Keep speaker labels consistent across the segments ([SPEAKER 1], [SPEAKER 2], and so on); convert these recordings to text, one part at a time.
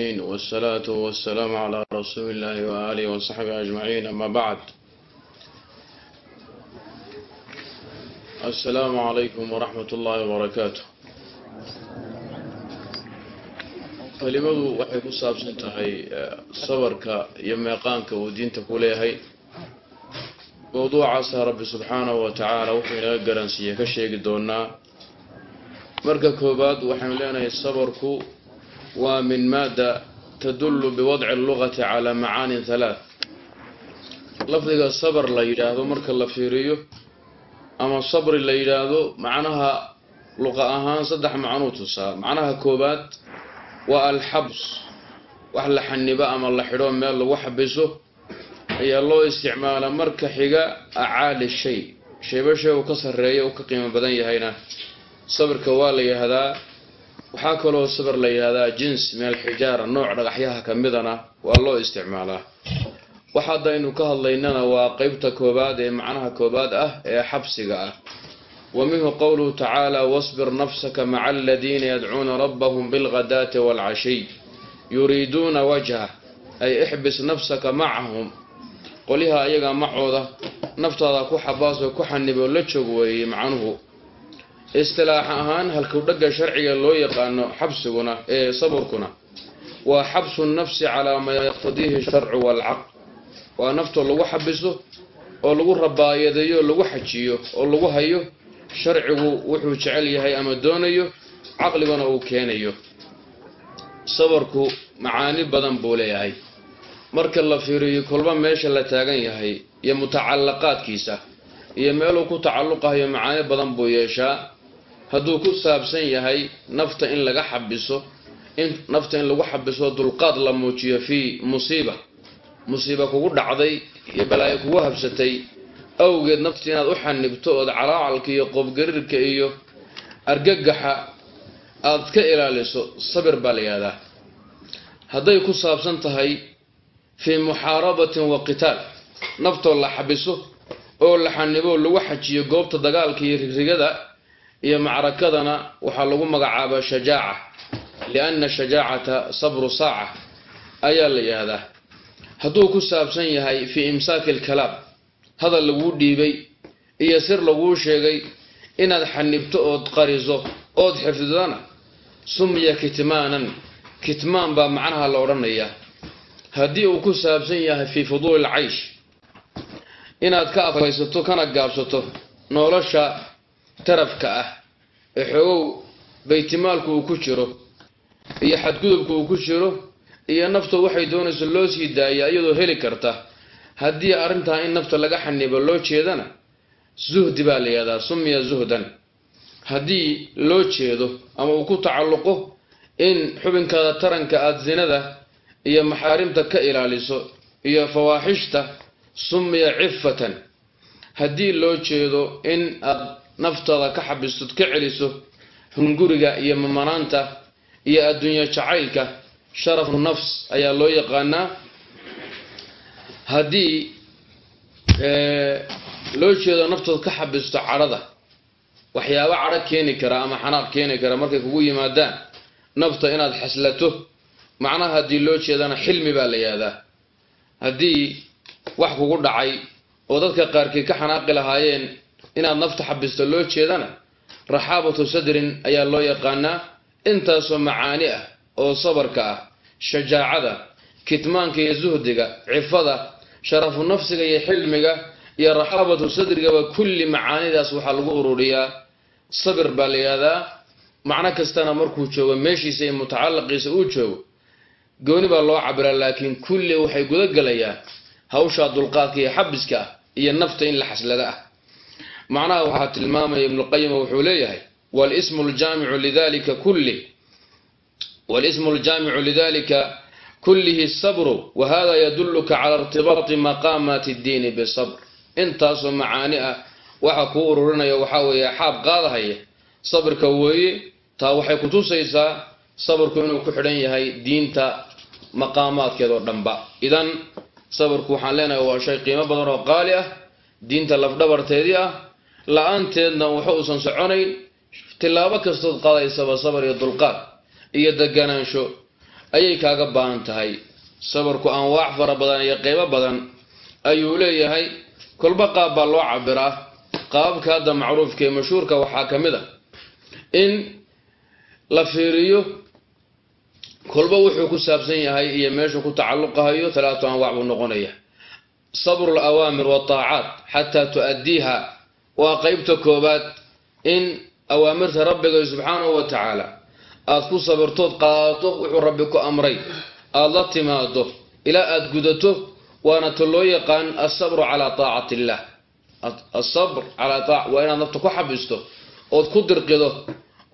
[SPEAKER 1] والصلاة والسلام على رسول الله وآله وصحبه أجمعين أما بعد السلام عليكم ورحمة الله وبركاته kelimadu waxay ku saabsan tahay sabarka iyo meeqaanka uu diinta ku leeyahay mowduucaasa rabbi subxaanahu wa tacaala wuxuu inaga garansiiye ka sheegi doonaa marka koowaad waxaynu leenahay sabarku waa min maada tadullu biwadci allugati calaa macaanin halaath lafdiga sabar la yidhaahdo marka la fiiriyo ama sabri la yidhaahdo macnaha luqa ahaan saddex macnuu tusaa. Macnaha koowaad waa alxabs wax la xanibo ama la xidho meel lagu xabiso ayaa loo isticmaala marka xiga acaali shay. Shayba shay uu ka sarreeya uu ka qiimo badan yahayna. Sabirka waa la yihahdaa waxaa kaloo sabir la yihahdaa jins min alxijaara nooc dhagaxyaha ka midana waa loo isticmaalaa. Wax haddaynu ka hadlaynana waa qeybta koobaad ee macnaha koobaad ah ee xabsiga ah. Wa minhu qowluhu tacaala wasbir nafsaka maca aladiina yadcuuna rabbahum bilghadaati waalcashiy. Yuriiduuna wajha ay ixbis nafsaka macahum. Qolyaha ayaga macooda naftaada ku xabaasoo ku xaniboo la joog weeyey macnuhu istilaax ahaan halkudhagga sharciga loo yaqaano xabsiguna ee saburkuna waa xabsu nafsi calaa maa yaqtadiihi sharcu waalcaql waa naftoo lagu xabiso oo lagu rabaayadeeyo lagu xajiyo oo lagu hayo sharcigu wuxuu jecel yahay ama doonayo caqliguna uu keenayo. Sabarku macaani badan buu leeyahay. Marka la fiiriyo kolba meesha la taagan yahay iyo mutacalaqaadkiisa iyo meeluu ku tacalluqahayo macaani badan buu yeeshaa hadduu ku saabsan yahay nafta in laga xabiso in nafta in lagu xabiso dulqaad la muujiyo fii musiiba. Musiiba kugu dhacday iyo balaayo kugu habsatay. Awgeed nafta inaad u xanibto ood calaacalka iyo qoobgariirka iyo argagaxa aad ka ilaaliso sabir baa la yihahdaa hadday ku saabsan tahay fii muxaarabatin wa qitaal naftoo la xabiso oo la xanibo lagu xajiyo goobta dagaalka iyo rigrigada iyo macrakadana waxaa lagu magacaabaa shajaaca lianna shajaacata sabru saaca ayaa la yihahdaa hadduu ku saabsan yahay fii imsaaki alkalaam hadal laguu dhiibay iyo sir laguu sheegay inaad xanibto ood qariso ood xifdidana sumya kitmaanan. Kitmaan baa macnaha la odhanayaa haddii uu ku saabsan yahay fii fuduuli alcaysh inaad ka afaysato kana gaabsato nolosha tarafka ah ee xoogow baytimaalku uu ku jiro iyo xadgudubka uu ku jiro iyo nafta waxay doonayso loo sii daaya iyadoo heli karta. Haddii arrintaa in nafta laga xanibo loo jeedana zuhdi baa la yihahdaa sumiya zuhdan. Haddii loo jeedo ama uu ku tacalluqo in xubinkaada taranka aada sinada iyo maxaarimta ka ilaaliso iyo fawaaxishta sumiya cifatan haddii loo jeedo in aad naftaada ka xabistod ka celiso hunguriga iyo mamanaanta iyo adduunyo jacaylka sharafu nafs ayaa loo yaqaanaa. Haddii loo jeedo naftood ka xabisto cadhada waxyaabo cadho keeni kara ama xanaaq keeni kara markay kugu yimaadaan nafta inaad xaslato macnaha haddii loo jeedana xilmi baa la yihahdaa haddii wax kugu dhacay oo dadka qaarkii ka xanaaqi lahaayeen inaad nafta xabisto loo jeedana raxaabatu sadrin ayaa loo yaqaanaa intaasoo macaani ah oo sabarka ah shajaacada kitmaanka iyo zuhdiga cifada sharafu nafsiga iyo xilmiga iyo raxaabatu sadrigaba kulli macaanidaas waxaa lagu ururiyaa. Sabir baa la yihahdaa macno kastana markuu joogo meeshiisa iyo mutacalaqiisa uu joogo gooni baa loo cabiraa laakiin kulli waxay gudagelayaan hawshaa dulqaadka iyo xabiska ah iyo nafta in la xaslada ah macnaha waxaa tilmaamaya ibnuqayim wuxuu leeyahay walismu ljaamicu lidalika kulli walismu ljaamicu lidalika kullihi sabru wa hada yadulluka cala irtibaati maqaamaati ddiini bisabr intaasoo macaani ah waxa kuu ururinaya waxaa weeye xaab qaadahaya sabirka weeye taa waxay kutusaysaa sabirku inuu ku xidhan yahay diinta maqaamaadkeed oo dhanba. Idan sabirku waxaan leenahay waa shay qiimo badan oo qaali ah diinta lafdhabarteedii ah la'aanteedna waxa uusan soconayn tilaabo kastood qaadaysaba sabar iyo dulqaad iyo deganaansho ayay kaaga baahan tahay. Sabarku anwaac fara badan iyo qeybo badan ayuu leeyahay. Kolba qaab baa loo cabiraa qaababka hadda macruufka ee mashhuurka waxaa ka mid a in la fiiriyo kolba wuxuu ku saabsan yahay iyo meeshuu ku tacalluqahayo talaatu anwaac buu noqonaya sabru alawaamir wataacaat xataa tu-addiiha waa qeybta koobaad in awaamirta rabbiga subxaanahu wa tacaala aad ku sabirtood qaadato wuxuu rabbi ku amray. Aada la timaado ilaa aada gudato waana ta loo yaqaan asabru calaa taacati illah asabr calaa taa waa inaad nafta ku xabisto ood ku dirqido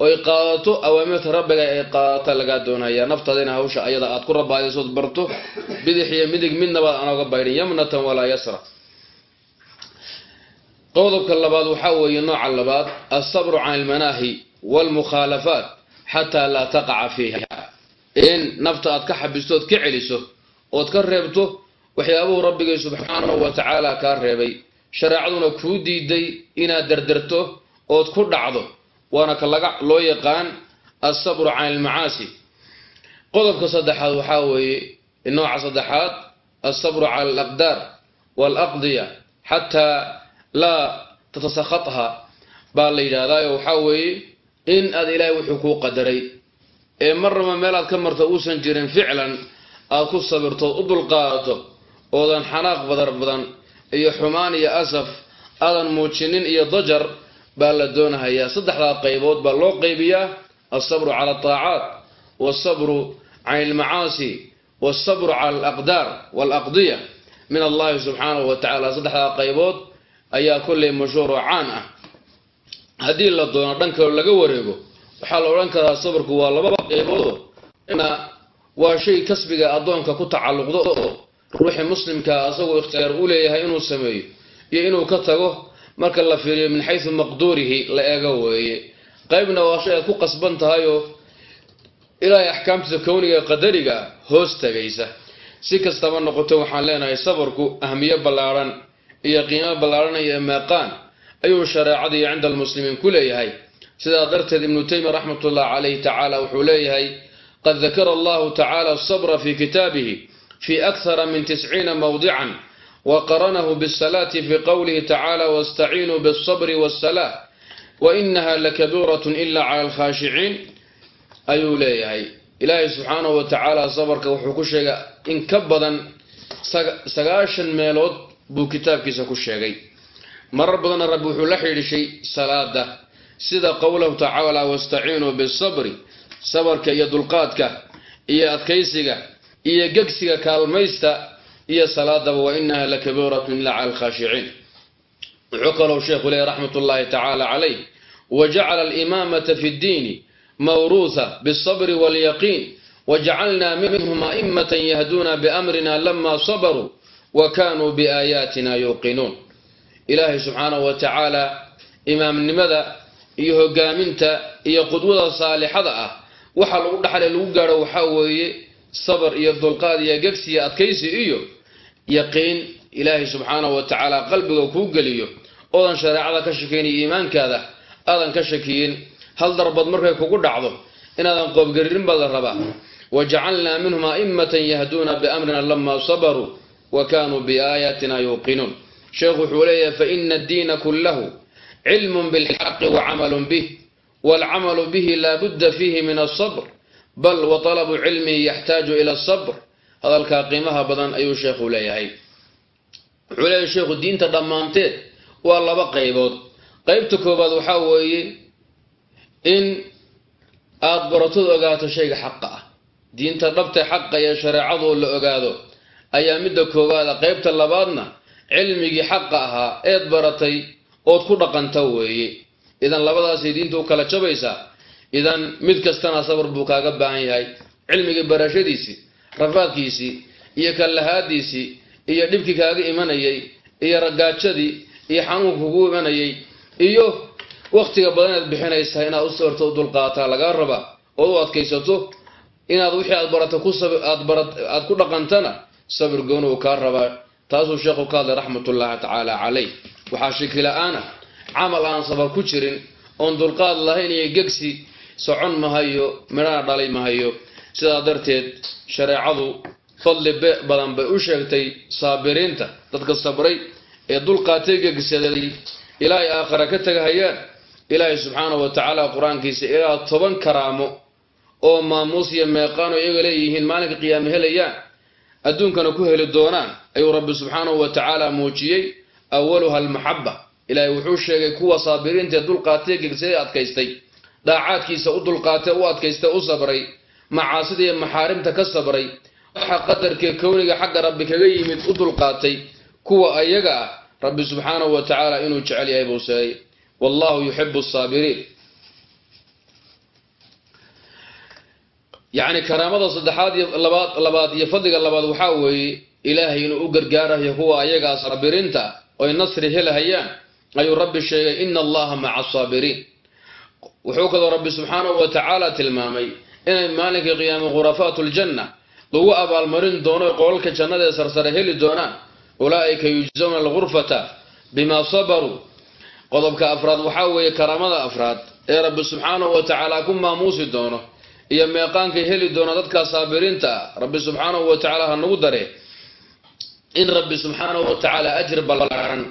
[SPEAKER 1] oy qaadato awaamirta rabbiga ay qaadata lagaa doonaya. Naftaadina hawsha ayada aad ku rabaadaysood barto bidix iyo midig midnaba aan oga baydhin yamnatan walaa yasra qodobka labaad waxaa weeye nooca labaad alsabru can almanaahi waalmukhaalafaat xataa laa taqaca fiiha. In nafta aad ka xabisto ood ka celiso ood ka reebto waxyaabuhu rabbigay subxaanahu wa tacaala kaa reebay. Shareecaduna kuu diiday inaad derderto ood ku dhacdo waana ka laga loo yaqaan alsabru can almacaasi. Qodobka saddexaad waxaa weeye nooca saddexaad alsabru cala alaqdaar waalaqdiya xataa laa tatasakhatha baa la yidhahdaayo waxaa weeye in aad ilaahay wuxuu kuu qadaray. Ee marnaba meel aad ka marto uusan jirin ficlan aad ku sabirto u dulqaadato oodan xanaaq badar badan iyo xumaan iyo asaf aadan muujinin iyo dajar baa la doonahayaa. Saddexdaa qaybood baa loo qaybiyaa alsabru cala altaacaat walsabru can almacaasi walsabru cala alaqdaar walaqdiya min allahi subxaanahu wa tacala saddexdaa qaybood ayaa kolley mashhuur oo caan ah. Haddii la doono dhanka laga wareego waxaa la odhan karaa sabarku waa laba qayboodoo na waa shay kasbiga addoonka ku tacalluqdo. Oo ruuxii muslimkaa asagoo ikhtiyaar u leeyahay inuu sameeyo iyo inuu ka tago marka la fiiriyo min xaysu maqduurihi la eego weeye. Qaybna waa shay aad ku qasban tahayoo ilaahay axkaamtiisa kowniga qadariga hoos tagaysa. Si kastaba noqoto waxaan leenahay sabarku ahmiyo ballaadhan iyo qiimo ballaadhan iyo meeqaan ayuu shareecadii cinda almuslimiin ku leeyahay. Sidaa darteed ibnu taymiya raxmatullahi calayhi tacaala wuxuu leeyahay qad dakara allahu tacala asabra fi kitaabihi fi akhara min tisciina mawdican waqaranahu bisalaati fi qowlihi tacala wastaciinuu bialsabri waasalaah wainaha lakabiiratun ila cala alkhaashiciin ayuu leeyahay. Ilaahay subxaanahu wa tacaala sabarka wuxuu ku sheegay in ka badan sagaashan meelood buu kitaabkiisa ku sheegay. Marar badanna rabbi wuxuu la xidhiishay salaada sida qowlahu tacaala wastaciinuu bisabri sabarka iyo dulqaadka iyo adkaysiga iyo gegsiga kaalmaysta iyo salaadaba wa inaha lakabiiratun ila cala alkhaashiciin wuxuu kalou sheekhu leeyahy raxmat ullaahi tacaala calayh wajacala alimaamata fi ddiini mawruuha bialsabri waalyaqiin wajacalna minhum a'immatan yahduuna biamrina lama sabaruu wa kanuu biaayaatina yuuqinuun ilaahay subxaanahu wa tacaala imaamnimada iyo hogaaminta iyo qudwada saalixada ah waxa lagu dhaxlay lagu gaadho waxaa weeye sabar iyo dulqaad iyo gegsi iyo adkaysi iyo yaqiin ilaahay subxaanahu wa tacaala qalbiga kuu geliyo oodan shareecada ka shakiyn iyo iimaankaada aadan ka shakiyin hal darbad markay kugu dhacdo inaadan qoobgaririn baa la rabaa wajacalnaa minhum a'immatan yahduuna biamrina lama sabaruu wa kanuu biaayaatina yuuqinuun sheekhu wuxuu leeyahay faina addiina kullahu cilmun bilxaqi wacamalun bih waalcamalu bihi laa budda fiihi min alsabr bal wa talabu cilmihi yaxtaaju ila asabr hadalkaa qiimaha badan ayuu sheekhu leeyahay wuxuu leeyahay sheekhu diinta dhammaanteed waa laba qaybood qaybta koobaad waxaa weeye in aada baratood ogaato shayga xaqa ah diinta dhabta xaqa iyo shareecadoo la ogaado ayaa midda koowaada qaybta labaadna cilmigii xaqa ahaa eed baratay ood ku dhaqanta weeye. Idan labadaasay diinta u kala jabaysaa idan mid kastana sabar buu kaaga baahan yahay. Cilmigii barashadiisii rafaadkiisii iyo kallahaadiisii iyo dhibkii kaaga imanayay iyo ragaajadii iyo xanuunka kugu imanayay iyo wakhtiga badan inaad bixinaysaa inaad u sabarto u dulqaataa lagaa rabaa ood u adkaysato inaad wixii aad barata kuaad ku dhaqantana sabir gooni uu kaa rabaa taasuu sheekhu ka hadlay raxmatullaahi tacaala calayh. Waxaa shiki la'aana camal aan sabar ku jirin oon dulqaad lahayn iyo gegsi socon mahayo midhana dhalay mahayo sidaa darteed shareecadu fadli badan bay u sheegtay saabiriinta dadka sabray ee dulqaatay gegsaday ilaa ay aakhara ka tegahayaan ilaahay subxaanahu wa tacaala qur'aankiisa ilaa toban karaamo oo maamuus iyo meeqaano iyaga leeyihiin maalinka qiyaame helayaan adduunkana ku heli doonaan ayuu rabbi subxaanahu wa tacaala muujiyey awaluha almaxaba ilaahay wuxuu sheegay kuwa saabiriinta ee dulqaatay gegsaday adkaystay daacaadkiisa u dulqaatay u adkaystay u sabray macaasida iyo maxaarimta ka sabray waxa qadarkee kowniga xagga rabbi kaga yimid u dulqaatay kuwa ayaga ah rabbi subxaanahu wa tacaala inuu jecel yahay buu sheegay. Wallahu yuxibu saabiriin yacni karaamada saddexaad iyo labaad labaad iyo fadliga labaad waxaa weeye ilaahay inuu u gargaarayo kuwa ayagaa saabiriinta oy nasri helahayaan ayuu rabbi sheegay ina allaha maca asaabiriin wuxuu kaloo rabbi subxaanahu wa tacaala tilmaamay inay maalinkii qiyaame khurafaatu ljanna lagu abaalmarin doono qolalka jannada ee sarsare heli doonaan ulaa'ika yujzawna alghurfata bimaa sabaruu qodobka afraad waxaa weeye karaamada afraad ee rabbi subxaanahu wa tacaala ku maamuusi doono iyo meeqaankay heli doona dadka saabiriinta ah rabbi subxaanahu wa tacaala ha nagu dare. In rabbi subxaanahu wa tacaala ajir ballaaran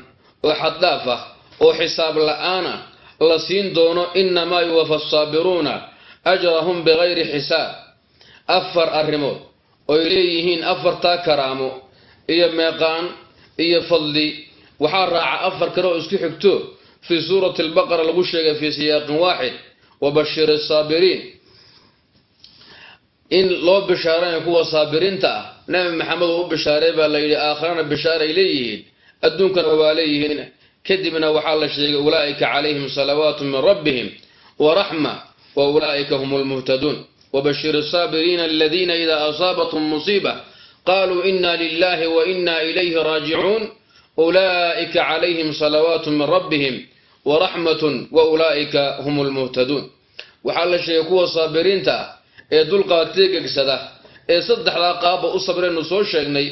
[SPEAKER 1] oo xaddhaaf ah oo xisaab la'aana la siin doono inamaa yuwafa asaabiruuna ajrahum bigayri xisaab. Afar arrimood oy leeyihiin afartaa karaamo iyo meeqaan iyo fadli waxaa raaca afar kale oo isku xigto fii suurati albaqara lagu sheegay fii siyaaqin waaxid wa bashir asaabiriin in loo bishaaranayo kuwa saabiriinta ah. Nabi maxamed uu u bishaaray baa la yidhi aakharana bishaaray leeyihiin. Adduunkana waa leeyihiin. Kadibna waxaa la sheegay ulaa'ika calayhim salawaatu min rabbihim waraxma wa ulaa'ika hum lmuhtaduun wabashir asaabiriina aladiina idaa asaabathum musiiba qaluu ina lilahi wa ina ilayhi raajicuun. Ulaa'ika calayhim salawaatu min rabbihim waraxmatun wa ulaa'ika hum lmuhtaduun waxaa la sheegay kuwa saabiriinta ah ee dulqaatay gegsada ee saddexdaa qaabba u sabraynu soo sheegnay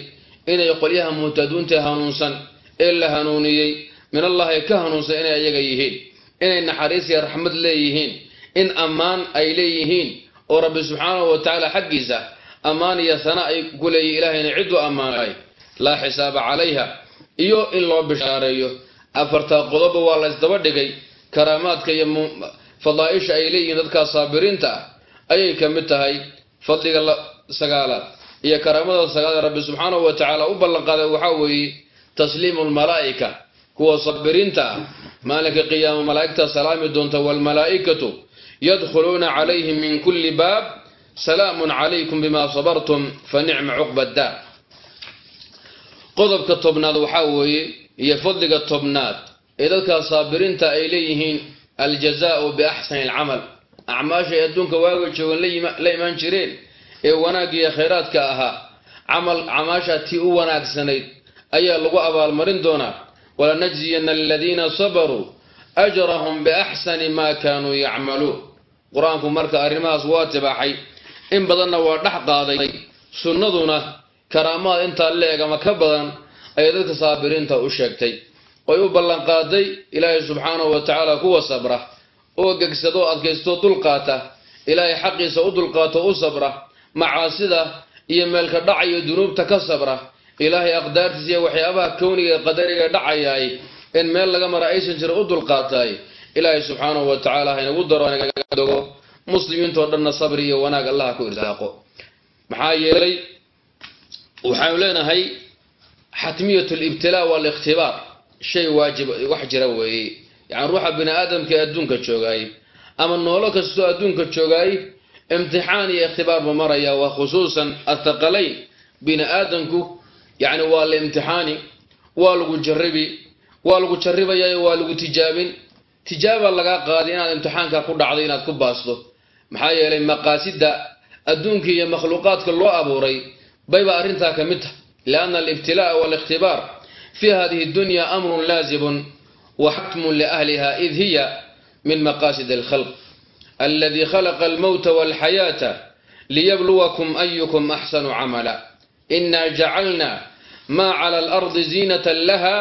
[SPEAKER 1] inay qolyaha muhtaduunta hanuunsan ee la hanuuniyey min allah ee ka hanuunsan inay ayaga yihiin inay naxariis iyo raxmad leeyihiin in ammaan ay leeyihiin oo rabbi subxaanahu wa tacaala xaggiisa ammaan iyo sana ay ku leeyihiin ilahayna cidduu ammaanay. Laa xisaaba calayha iyo in loo bishaareeyo. Afartaa qodoba waa la ysdaba dhigay karaamaadka iyo fadaaisha ay leeyihiin dadkaa saabiriinta ah ayay ka mid tahay fadliga sagaalaad iyo karaamada sagaal ee rabbi subxaanahu wa tacaala u ballanqaaday waxaa weeye tasliimu lmalaa'ika kuwa sabiriinta ah maalinka qiyaama malaa'igta salaami doonta waalmalaa'ikatu yadkhuluuna calayhim min kulli baab salaamun calaykum bima sabartum fa nicma cuqba daar. Qodobka tobnaad waxaa weeye iyo fadliga tobnaad ee dadkaa saabiriinta ay leeyihiin aljazaau biaxsani alcamal acmaashay adduunka waaga joogan la imaan jireen ee wanaag iyo khayraadka ahaa camal camaashaa tii u wanaagsanayd ayaa lagu abaalmarin doonaa walanajziyana aladiina sabaruu ajrahum biaxsani maa kaanuu yacmaluun. Qur'aanku marka arrimahaas waa tibaaxay in badanna waa dhex qaaday. Sunnaduna karaamaad intaa le-eg ama ka badan ayay dadka saabiriinta u sheegtay. Oy u ballanqaaday ilaahay subxaanahu wa tacaala kuwa sabra oo gegsadoo adkaystoo dulqaata ilaahay xaqiisa u dulqaato u sabra. Macaasida iyo meelka dhaca iyo dunuubta ka sabra. Ilaahay aqdaartiisa iyo waxyaabaha kowniga ee qadariga dhacayaay in meel laga mara aysan jira u dulqaataay ilaahay subxaanahu wa tacaala haynagu daro dogo muslimiintoo dhanna sabri iyo wanaag allaha ku irsaaqo maxaa yeelay waxaanu leenahay xatmiyat libtilaa waalikhtibaar shay waajib wax jira weeye yacani ruuxa bini aadamka ee adduunka joogaay ama noolo kastoo adduunka joogaay imtixaan iyo ikhtibaar buu maraya waa khusuusan athaqalayn bini aadamku yacni waa la imtixaani waa lagu jarribi waa lagu jarribayaa waa lagu tijaabin. Tijaaba lagaa qaaday inaad imtixaanka ku dhacday inaad ku baasto maxaa yeelay maqaasida adduunka iyo makhluuqaadka loo abuuray bayba arrintaa ka mid tahay. Lianna alibtilaa'a waalikhtibaar fi hadihi dunya amrun laazibun wa xatmun liahliha id hiya min maqaasid alkhalq aladi khalaqa almowta walxayaata liyabluwakum ayukum axsanu camala ina jacalna ma cala alardi ziinatan laha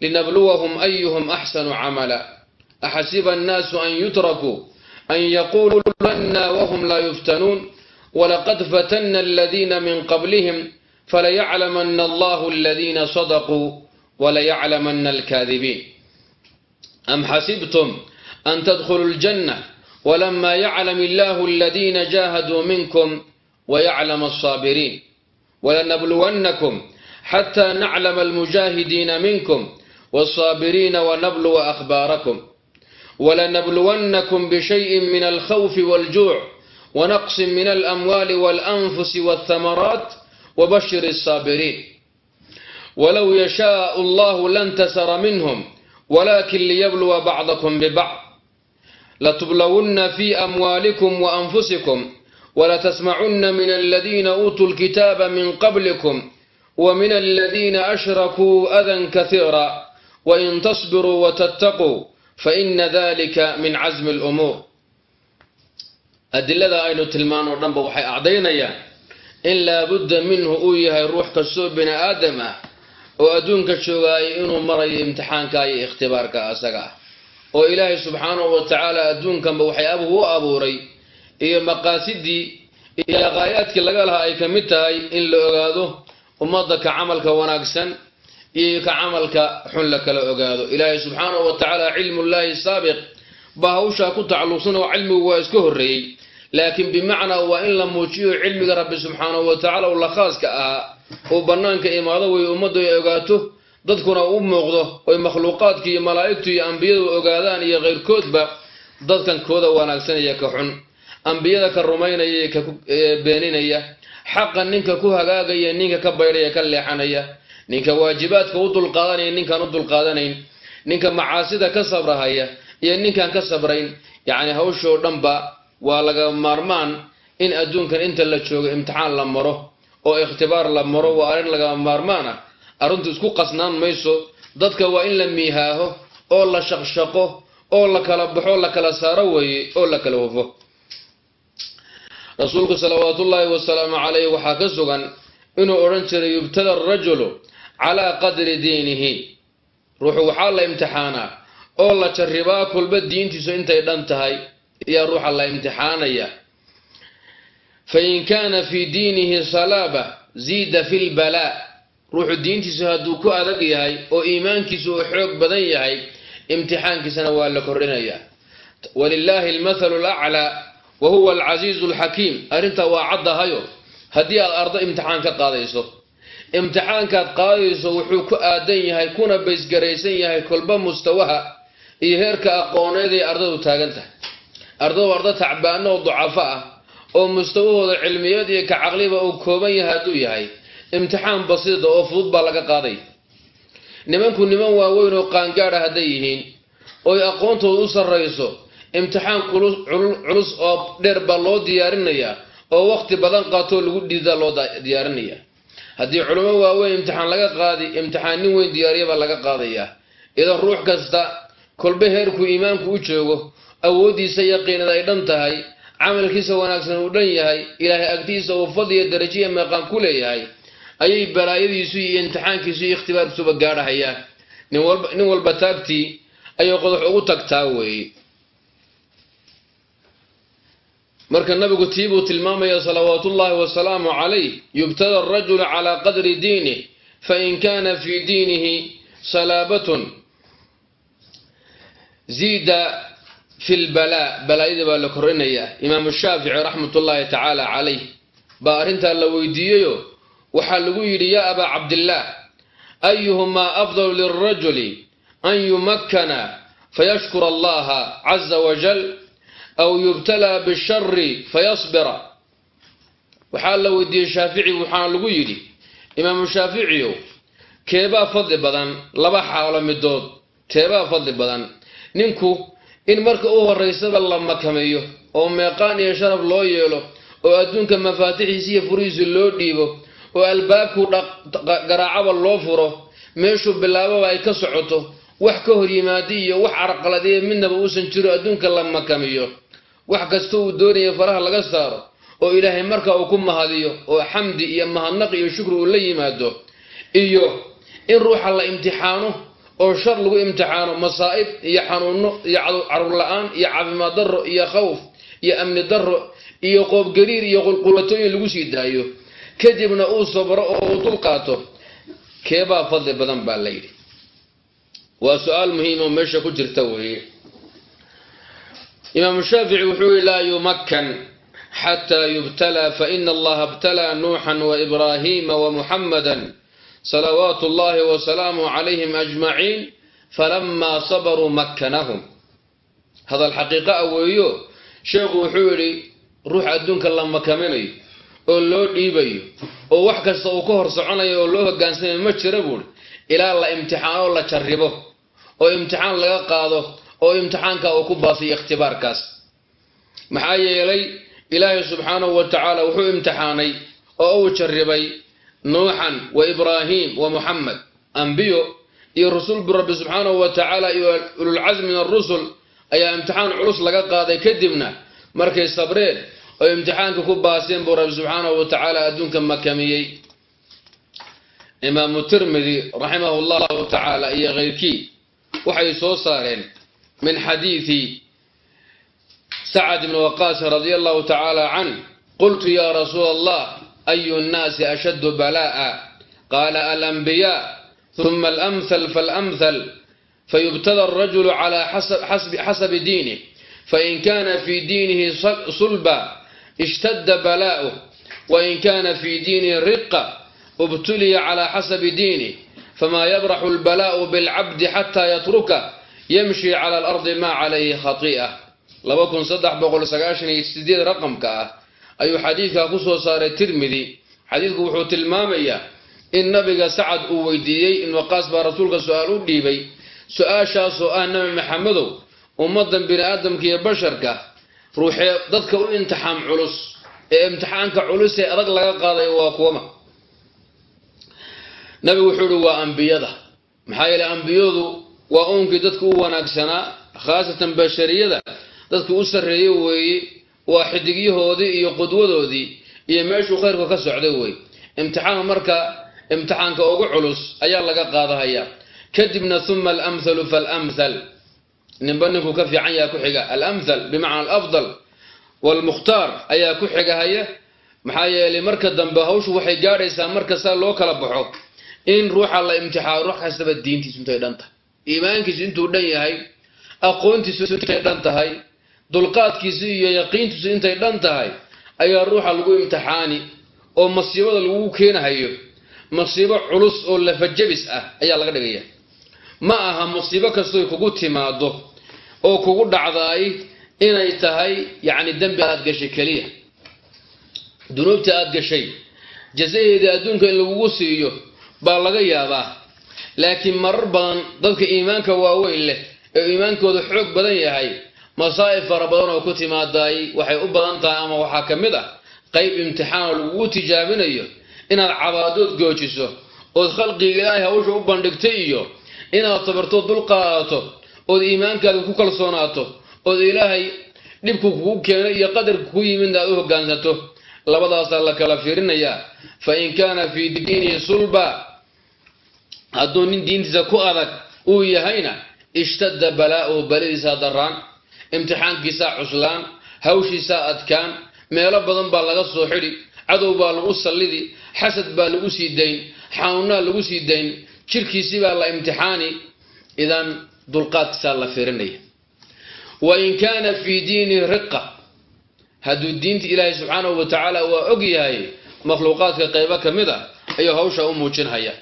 [SPEAKER 1] linabluwahum ayuhum axsanu camala axasiba annaasu an yutrakuu an yaquluu lana wahum laa yuftanuun walaqad fatanna aladiina min qablihim falayaclamanna allahu aladiina sadaquu walayaclamanna alkaadibiin am xasibtum an tadkhuluu ljanna walama yaclam illahu aladiina jaahaduu minkum wayaclam alsaabiriin walanabluwannakum xataa naclama almujaahidiina minkum والصابرين ونبلو أخباركم ولنبلونكم بشيء من الخوف والجوع ونقص من الأموال والأنفس والثمرات وبشر الصابرين ولو يشاء الله لانتصر منهم walaakin liyabluwa bacdakum bibacd latublawunna fii amwaalikum wa anfusikum wlatsmacunna min aladiina uutuu lkitaaba min qablikum wa min aladiina ashrakuu adan kaiira wain tasbiruu watattaquu faina dalika min casmi lumuur adilada aynu tilmaano dhanba waxay acdaynayaan in laabudda minhu uu yahay ruux kastoo bini aadam ah oo adduunka joogaayay inuu marayo imtixaanka iyo ikhtibaarka asaga. ah oo ilaahay subxaanahu wa tacaala adduunkanba waxyaabuhu u abuuray iyo maqaasidii iyo qaayaadkii laga lahaa ay ka mid tahay in la ogaado ummadda ka camalka wanaagsan iyo ka camalka xun la kala ogaado. Ilaahay subxaanahu wa tacaala cilmullaahi saabiq baa hawshaa ku tacalluqsan oo cilmigu waa iska horreeyey. Laakiin bimacnaa waa in la muujiyo cilmiga rabbi subxaanahu wa tacaala u la khaaska ahaa uu bannaanka imaado way ummaddu ay ogaato dadkuna u muuqdo oy makhluuqaadka iyo malaa'igtu iyo ambiyadu ogaadaan iyo keyrkoodba dadkan kooda wanaagsanaya ka xun. Ambiyada ka rumaynaya ka beeninaya xaqa ninka ku hagaagaya ninka ka baydhaya ka leexanaya ninka waajibaadka u dulqaadanaya ninkaan u dulqaadanayn ninka macaasida ka sabrahaya iyo ninkaan ka sabrayn. Yacni hawshoo dhanba waa laga maarmaan in adduunkan inta la joogo imtixaan la maro oo ikhtibaar la maro waa arrin laga maarmaan ah. Arrintu isku qasnaan mayso. Dadka waa in la miihaaho oo la shaqshaqo oo la kala baxo la kala saaro weeye oo la kala hufo rasuulku salawaatullaahi wasalaamu calayh waxaa ka sugan inuu odhan jiray yubtada arajulu calaa qadri diinihi. Ruuxu waxaa la imtixaanaa oo la jarribaa kolba diintiisu intay dhan tahay. Ayaa ruuxa la imtixaanaya fain kaana fii diinihi salaaba ziida fi lbalaa ruuxu diintiisu hadduu ku adag yahay oo iimaankiisu uu xoog badan yahay imtixaankiisana waa la kordhinayaa walilaahi almathalu laclaa wa huwa alcasiizu alxakiim arrintaa waa caddahayo haddii aad ardo imtixaan ka qaadayso imtixaankaad qaadayso wuxuu ku aadan yahay kuna baysgaraysan yahay kolba mustawaha iyo heerka aqooneed ay ardadu taagan tahay ardadu tacbaano oo ducafo ah oo mustawahooda cilmiyeed iyo ka caqliba uu kooban yahay hadduu yahay imtixaan basiida oo fudud baa laga qaaday. Nimanku niman waaweyn oo qaangaadha hadday yihiin oy aqoontooda u sarrayso imtixaan culus oo dheer baa loo diyaarinayaa oo waqti badan qaatoo lagu dhiidaa loo diyaarinaya haddii culimo waaweyn imtixaan laga qaadi imtixaan nin weyn diyaariya baa laga qaadayaa. Idan ruux kasta kolba heerkuu iimaanku u joogo awooddiisa yaqiinad ay dhan tahay camalkiisa wanaagsan uu dhan yahay ilaahay agtiisa uu fadliya darajiya meeqaan ku leeyahay ayay balaayadiisu iyo imtixaankiisu iyo ikhtibaarkiisuba gaadhahayaan. Nin walba taagtii ayay qodax ugu tagtaa weeye marka nabigu tii buu tilmaamaya salawaatullaahi wasalaamu calayh yubtada arajulu calaa qadri diinih fain kaana fii diinihi salaabatun ziida fi lbalaa balaayada baa la korinayaa. Imaamu shaafici raxmatullaahi tacaala calayh. Baa arrintaa la weydiiyeyo waxaa lagu yidhi yaa abaa cabdillaah ayuhumaa afdalu lilrajuli an yumakkana fayashkura allaha caza wajal aw yubtalaa bishari fayasbira. Waxaa la weydiiyey shaafici waxaana lagu yidhi imaamu shaaficiyow keebaa fadli badan laba xaalo midood keebaa fadli badan. Ninku in marka u horaysaba la makameeyo oo meeqaan iyo sharaf loo yeelo oo adduunka mafaatixiisi iyo furihiisi loo dhiibo oo albaabku garaacaba loo furo meeshuu bilaababa ay ka socoto wax ka hor yimaada iyo wax carqaladiya midnaba uusan jiro adduunka la makamiyo wax kasta uu doonaya faraha laga saaro oo ilaahay marka uu ku mahadiyo oo xamdi iyo mahadnaq iyo shukri uu la yimaado iyo in ruuxa la imtixaano oo shar lagu imtixaano masaa'ib iyo xanuuno iyo carruur la'aan iyo caafimaad darro iyo khawf iyo amni daro iyo qoobgariir iyo qulqulatooyin lagu sii daayo. Kadibna uu sabro oo uu dul qaato. Keebaa fadli badan baa la yidhi. Waa su'aal muhiim oo meesha ku jirta weeye. Imaamu shaafici wuxuu yihi laa yumakkan xataa yubtalaa faina allaha ibtalaa nuuxan waibraahiima wamuxammadan salawaatu ullahi wasalaamu calayhim ajmaciin falamaa sabaruu makkanahum hadal xaqiiqa a weeyo sheekhu wuxuu yidhi ruux adduunka la makaminayo oo loo dhiibayo oo wax kasta uu ka hor soconayo oo loo hogaansamayo ma jira buuri ilaa la imtixaano la jarribo oo imtixaan laga qaado oo imtixaanka uu ku baasiyo ikhtibaarkaas maxaa yeelay ilaahay subxaanahu wa tacaala wuxuu imtixaanay oo uu jarribay nuuxan wa ibraahiim wa muxamed ambiyo iyo rusulbu rabbi subxaanahu wa tacaala iyo ululcasmi min arusul ayaa imtixaan culus laga qaaday kadibna markay sabreen oo imtixaanka ku baaseen buu rabbi subxaanahu wa tacaala adduunka makamiyey. Imaamu tirmidi raximahu llahu tacaala iyo keyrkii waxay soo saareen min xadiidi sacad ibni waqaas radia allahu tacaala canh qultu ya rasuula allah ayu nnaasi ashaddu balaa'a qaala alanbiyaa ثم الأمثل فالأمثل فيبتلى الرجل على حسب, حسب, حسب دينه فإن كان في دينه صلبا اشتد بلاؤه وإن كان في دينه رقة ابتلي على حسب دينه فما يبرح البلاء بالعبد حتى يتركه يمشي على الأرض ما عليه خطيئة لو كن ayuu xadiidka ku soo saaray tirmidi xadiidku wuxuu tilmaamayaa in nabiga sacad uu weydiiyey ilmaqaas baa rasuulka su'aal u dhiibay. Su'aashaasoo ah nabi maxamedow ummaddan bini aadamka iyo basharka ruuxee dadka u imtixaam culus. Ee imtixaanka culus ee adag laga qaaday waa kuwama. Nabigu wuxuu ihi waa ambiyada. Maxaa yeele ambiyadu waa uunkii dadka u wanaagsanaa khaasatan bashariyada dadka u sarreeye weeye waa xidigyahoodii iyo qudwadoodii iyo meeshuu khayrka ka socday wey. Imtixaan marka imtixaanka ugu culus ayaa laga qaadahaya. Kadibna uma alamhalu faalamhal ninba ninkuu ka fiican yaha ku xiga. Alamhal bimacna alafdal. Waalmukhtaar ayaa ku xigahaya. Maxaa yeelay marka dambe hawshu waxay gaadhaysaa markasta loo kala baxo in ruuxa la imtixaano ruux kastaba diintiisu intay dhan tahay. Iimaankiisu intuu dhan yahay aqoontiisu intay dhan tahay dulqaadkiisu iyo yaqiintiisu intay dhan tahay ayaa ruuxa lagu imtixaani oo masiibada lagu keenahayo. Masiibo culus oo lafajabis ah ayaa laga dhigaya. Ma aha musiibo kastoy kugu timaado oo kugu dhacdaay inay tahay yacni dembi aad gashay keliya. Dunuubta aad gashay jasaheeda adduunka in lagugu siiyo baa laga yaabaa. Laakiin marar badan dadka iimaanka waaweyn leh ee iimaankooda xoog badan yahay masaa'ib fara badan oo ku timaadaay waxay u badan tahay ama waxaa ka mid ah qayb imtixaanoo lagugu tijaabinayo inaad cabaadood goojiso ood khalqiga ilaahay hawsha u bandhigtay iyo inaad tabartood dulqaadato ood iimaankaada ku kalsoonaato ood ilaahay dhibku kugu keenay iyo qadarka ku yimidna aad u hogaansato. Labadaasaa la kala fiirinayaa. Fa in kaana fii diinihi sulba hadduu nin diintiisa ku adag uu yahayna ishtadda balaa'uhu baladiisaa daraan imtixaankiisaa cuslaan hawshiisaa adkaan meelo badan baa laga soo xidhi cadow baa lagu sallidi xasad baa lagu sii dayn xanuunnaa lagu sii dayn jirkiisii baa la imtixaani idan dulqaadkiisaa la fiirinaya. Wa in kaana fii diinihi riqa hadduu diinta ilaahay subxaanahu wa tacaala waa og yahay makhluuqaadka qaybo ka mid a ayuu hawsha u muujinhaya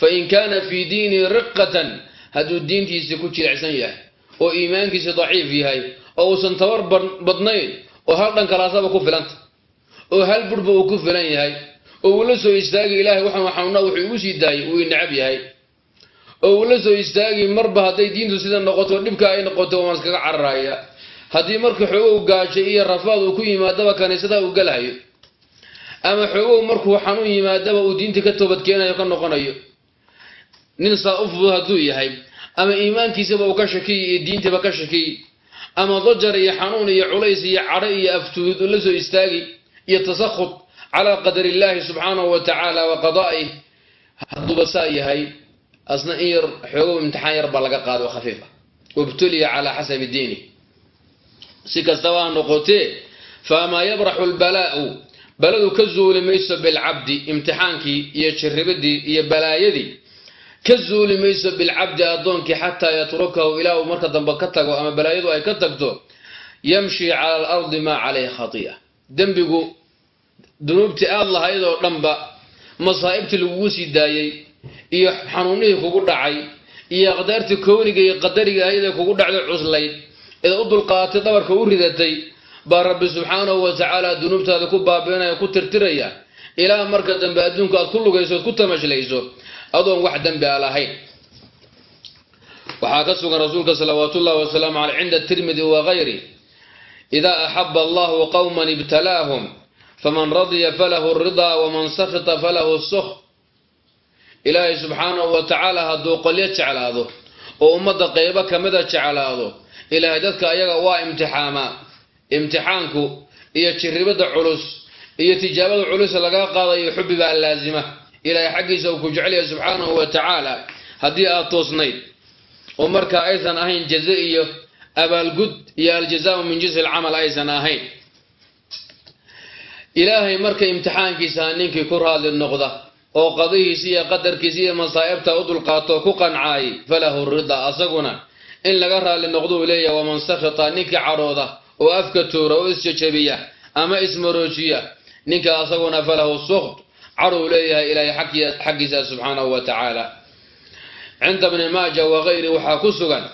[SPEAKER 1] fa in kaana fii diinihi riqatan hadduu diintiisii ku jilicsan yahay oo iimaankiisi daciif yahay oo uusan tabar badnayn oo hal dhan kalaasaba ku filanta oo hal burhba uu ku filan yahay oo uu soo istaagi ilaahay waxaan xanuuna wuxuu igu sii daayay uu inacab yahay. Oo uu la soo istaagi marba hadday diintu sida noqoto dhibka ay noqoto waan iskaga cararaya. Haddii marka xoogow gaajay iyo rafaad uu ku yimaadaba kaniisadaha uu galahayo ama xoogow markuu xanuun yimaadaba uu diinta ka toobadkeenayo ka noqonayo. Nin saa u fudud hadduu yahay ama iimaankiisaba uu ka shakiyi iyo diintaba ka shakiyi ama dajar iyo xanuun iyo culays iyo cadho iyo aftuhud uu la soo istaagi iyo tasakhud calaa qadar illaahi subxaanahu wa tacaala wa qadaa'ih hadduuba saa yahay asna in yar xoogow imtixaan yar baa laga qaado oo khafiif ah wabtuliya calaa xasabi diini. Si kastaba ha noqotee faamaa yabraxu lbalaa'u baladu ka zuuli mayso bilcabdi imtixaankii iyo jirribadii iyo balaayadii ka zuuli mayso bilcabdi addoonkii xataa yatrukahu ilaa uu marka dambe ka tago ama balaayadu ay ka tagto yamshi cala alardi maa calayhi khati'a dembigu dunuubtii aada lahayd oo dhanba masaa'ibtii lagugu sii daayey iyo xanuunihii kugu dhacay iyo aqdaartii kowniga iyo qadariga ahayd ee kugu dhacday cuslayd eed u dulqaaatay dhabarka u ridatay baa rabbi subxaanahu wa tacaala dunuubtaada ku baabiinaya ku tirtiraya ilaa marka dambe adduunka aad ku lugayso ood ku tamashlayso adoon wax dembi a lahayn. Waxaa ka sugan rasuulka salawaat ullahi wasalaamu caleyh cinda tirmidi wakayri idaa axaba allahu qowman ibtalaahum faman radiya falahu ridaa waman sakita falahu sukh. Ilaahay subxaanahu wa tacaala hadduu qolyo jeclaado oo ummadda qeybo kamida jeclaado ilaahay dadka ayaga waa imtixaamaa. Imtixaanku iyo jirribada culus iyo tijaabada culus lagaa qaadayo xubbi baa laasima ilaahay xaggiisa uu ku jecelyahay subxaanahu wa tacaala haddii aad toosnayd. Oo markaa aysan ahayn jaze iyo abaalgud iyo aljazaau min jinsi alcamal aysan ahayn. Ilaahay marka imtixaankiisa ninkii ku raadli noqda oo qadihiisi iyo qadarkiisi iyo masaa'ibta u dulqaato ku qancaaye falahu rida asaguna. In laga raali noqdo uu leeyahay waman sakhita ninkii cadhooda oo afka tuura oo isjajabiya ama ismaroojiya ninka asaguna falahu sukt cadhuu leeyahay ilaahay xaggiisa subxaanahu wa tacaala. Cinda bni maaja wakayri waxaa ku sugan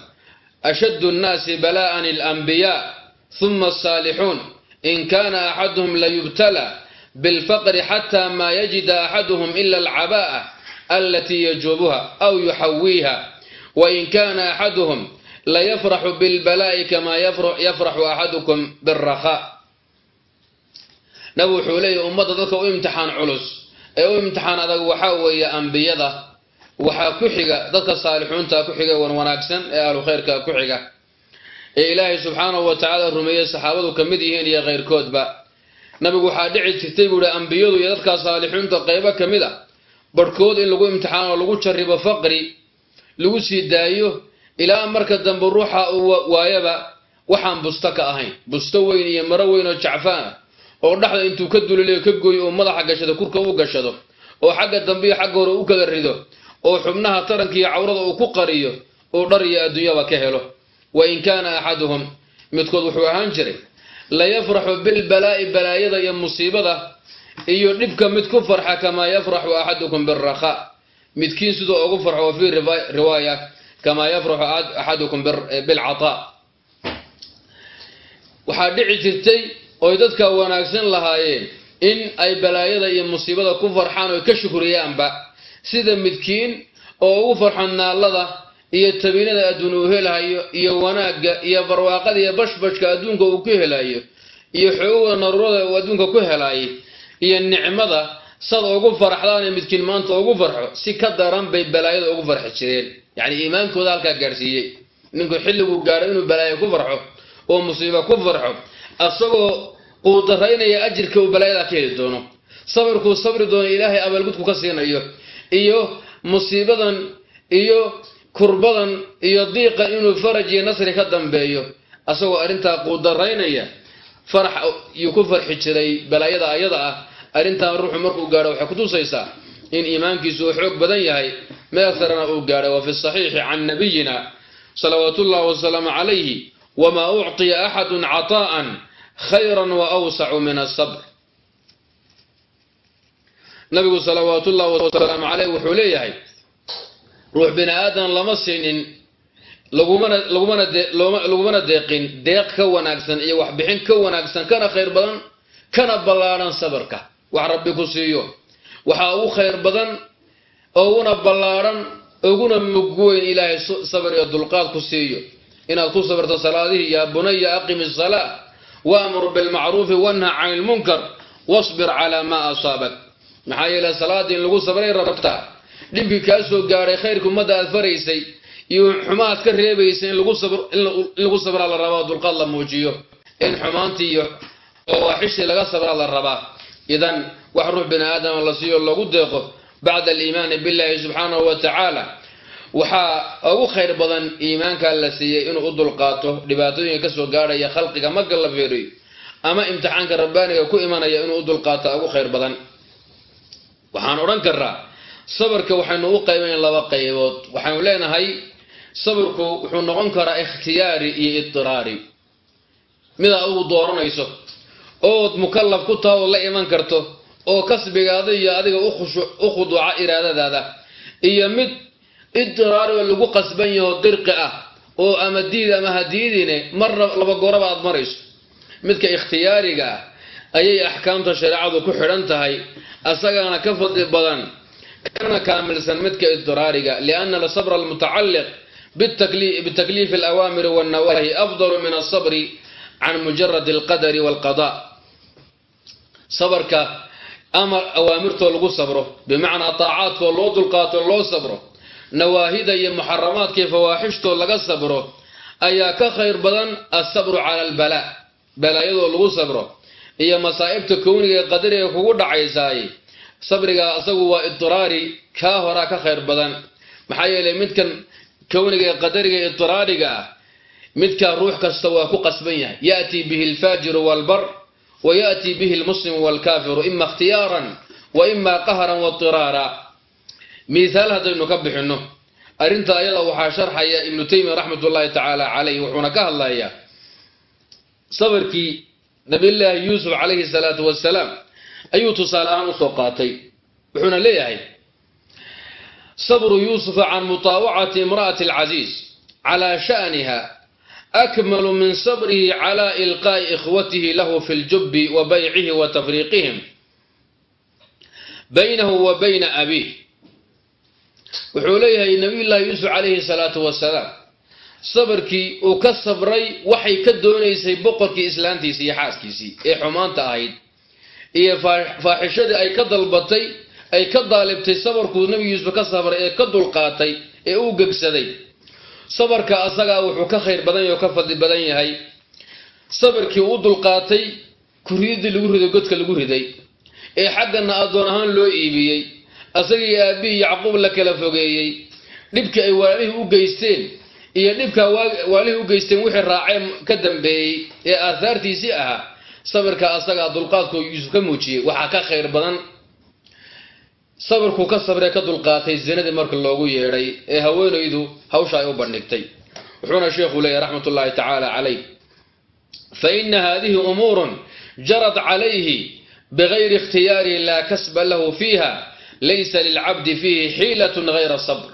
[SPEAKER 1] ashaddu nnaasi bala'an alanbiyaa huma asaalixuun in kana axaduhum layubtala bilfaqri xata maa yajida axaduhum ila alcaba'a alatii yajuubuha aw yuxawiiha wain kana axaduhum layafraxu bilbalaa'i kamaa yafraxu axadukum birakhaa nabi wuxuu leeyahy ummadda dadka u imtixaan culus ee u imtixaan adag waxaa weeye ambiyada waxaa ku xiga dadka saalixuunta ku xiga wan wanaagsan ee ahlu khayrka ku xiga. Ee ilaahay subxaanahu wa tacaala rumeeyey saxaabadu ka mid yihiin iyo khayrkoodba. Nabigu waxaa dhici jirtay buu hi ambiyadu iyo dadka saalixiinta qaybo ka mid a barhkood in lagu imtixaano lagu jarribo faqri lagu sii daayo ilaa marka dambe ruuxa uu waayaba waxaan busto ka ahayn. Busto weyn iyo maro weyn oo jacfaan ah oo dhexda intuu ka duliliyo ka gooyo oo madaxa gashado kurka u gashado oo xagga dambe iyo xagga hore u kala rido oo xubnaha taranka iyo cawrada uu ku qariyo oo dhar iyo adduunyaba ka helo. Wa in kaana axaduhum midkood wuxuu ahaan jiray layafraxu bilbalaa'i balaayada iyo musiibada iyo dhibka mid ku farxa kamaa yafraxu axadukum birakhaa midkiin siduu ugu farxo wa fii riwaaya kamaa yafraxu axadukum bilcataa waxaa dhici jirtay oy dadka wanaagsan lahaayeen in ay balaayada iyo musiibada ku farxaan oy ka shukriyaanba sida midkiin oo ugu farxo naallada iyo tabiinada adduun uu helayo iyo wanaagga iyo barwaaqada iyo bashbashka adduunka uu ku helayo iyo xoogada naruurada uu adduunka ku helaayay iyo nicmada sad ugu farxdaane midkiin maanta ugu farxo si ka daran bay balaayada ugu farxi jireen. Yacni iimaankooda halkaa gaarsiiyey. Ninku xilliguu gaaro inuu balaayo ku farxo oo musiibo ku farxo asagoo quudaraynaya ajirka uu balaayada ka heli doono. Sabirkuu sabri doono ilaahay abaalgudku ka siinayo. Iyo musiibadan iyo kurbadan iyo diiqan inuu faraj iyo nasri ka dambeeyo. Asagoo arrintaa quudaraynaya farax yuu ku farxi jiray balaayada ayada ah. Arrintan ruuxu markuu gaadho waxay kutusaysaa in iimaankiisu uu xoog badan yahay. Meel sarena uu gaadhay wa fi saxiixi can nabiyina salawaatu ullahi wasalaamu calayhi wamaa ucطiya axadun cataa'an khayran wa awsacu min asabr nabigu salawaatu ullahi wasalaamu caleyh wuxuu leeyahay ruux bini aadan lama siinin lagumana deeqin deeq ka wanaagsan iyo waxbixin ka wanaagsan kana khayr badan kana ballaadhan sabarka wax rabbi ku siiyo. Waxaa ugu khayr badan uguna ballaadhan uguna mugweyn ilaahay sabir iyo dulqaad ku siiyo. Inaad ku sabirto salaadihii yaa bunaya aqimi salaa waamur bilmacruufi wanha cani lmunkar wasbir calaa maa asaabak. Maxaa yeele salaadii in lagu sabray rabtaa dhibkii kaa soo gaadhay khayrka ummadda aad faraysay iyo xumaad ka reebaysay in lagu sabraa la rabaa dulqaad la muujiyo. In xumaantii iyo fawaaxishtii laga sabraa la rabaa. Idan wax ruux bini aadama la siiyo lagu deeqo bacda aliimaani billahi subxaanahu wa tacaala waxaa ugu khayr badan iimaankaa la siiyey inuu u dulqaato dhibaatooyinka ka soo gaadhaya khalqiga marka la fiiriyo ama imtixaanka rabbaaniga ku imanaya inuu u dulqaato ugu khayr badan. Waxaan odhan karaa sabarka waxaynu u qaybayn laba qaybood. Waxaynu leenahay sabarku wuxuu noqon karaa ikhtiyaari iyo idiraari midaa ugu dooranayso ood mukallaf ku taha la iman karto oo kasbigaada iyo adiga u khuduuca iraadadaada iyo mid idiraari oo lagu qasban yaho dirqi ah oo ama diid ama hadiidine marna laba goraba aad marayso. Midka ikhtiyaariga ah ayay axkaamta shareecadu ku xidhan tahay asagaana ka fadli badan kana kaamilsan midka idiraariga lianna asabra almutacalliq bitakliifi alawaamiri wannawaahi afdalu min asabri can mujarad alqadari walqada. Sabarka ama awaamirtoo lagu sabro bimacnaa taacaadkoo loo dulqaato loo sabro nawaahida iyo muxaramaadka iyo fawaaxishtoo laga sabro ayaa ka khayr badan asabru cala albalaa balaayadoo lagu sabro iyo masaa'ibta kowniga ee qadariga kugu dhacaysaay. Sabrigaa asagu waa idiraari kaa horaa ka khayr badan. Maxaa yeelay midkan kowniga ee qadariga idiraariga ah midkaa ruux kasta waa ku qasban yahay. Ya'tii bihi alfaajiru waalbar wa ya'tii bihi almuslimu waalkaafiru ima ikhtiyaaran wa ima qahran waidiraara mihaal haddaynu ka bixinno. Arrinta ayada waxaa sharxaya ibnu taymiya raxmat ullaahi tacaala calayh wuxuuna ka hadlayaa sabarkii nabiyullaahi yuusuf calayhi salaatu wasalaam ayuu tusaale ahaan u soo qaatay. Wuxuuna leeyahay sabru yuusufa can mutaawacati imra'ati alcasiiz calaa sha'niha akmalu min sabrihi calaa ilqaa'i ikhwatihi lahu fi ljubbi wa baycihi wa tafriiqihim baynahu wa bayna abiih wuxuu leeyahay nabiyullaahi yuusuf calayhi salaatu wasalaam sabarkii uu ka sabray waxay ka doonaysay boqorkii islaantiisii iyo xaaskiisii ee xumaanta ahayd. Iyo faaxishadii ay ka dalbatay ay ka daalibtay sabarkuu nebi yuusuf ka sabray ee ka dulqaatay ee uu gegsaday. Sabarka asagaa wuxuu ka khayr badan yahay oo ka fadli badan yahay. Sabarkii uu dulqaatay kuriyadii lagu riday godka lagu riday ee xaggana addoon ahaan loo iibiyey asagii aabihii yacquub la kala fogeeyey. Dhibkii ay waalihii u geysteen iyo dhibkaa waalihii u geysteen wixii raaceen ka dambeeyey ee aahaartiisii ahaa sabirka asagaa dulqaadku yuusuf ka muujiyey waxaa ka khayr badan. Sabirkuu ka sabree ka dulqaatay zinadii marka loogu yeedhay ee haweenaydu hawsha ay u bandhigtay. Wuxuuna sheekhu leeyahy raxmat ullaahi tacaala calayh. Fa ina haadihi umuurun jarad calayhi bigayri ikhtiyaarihi laa kasba lahu fiiha laysa lilcabdi fiihi xiilatun hayra sabr.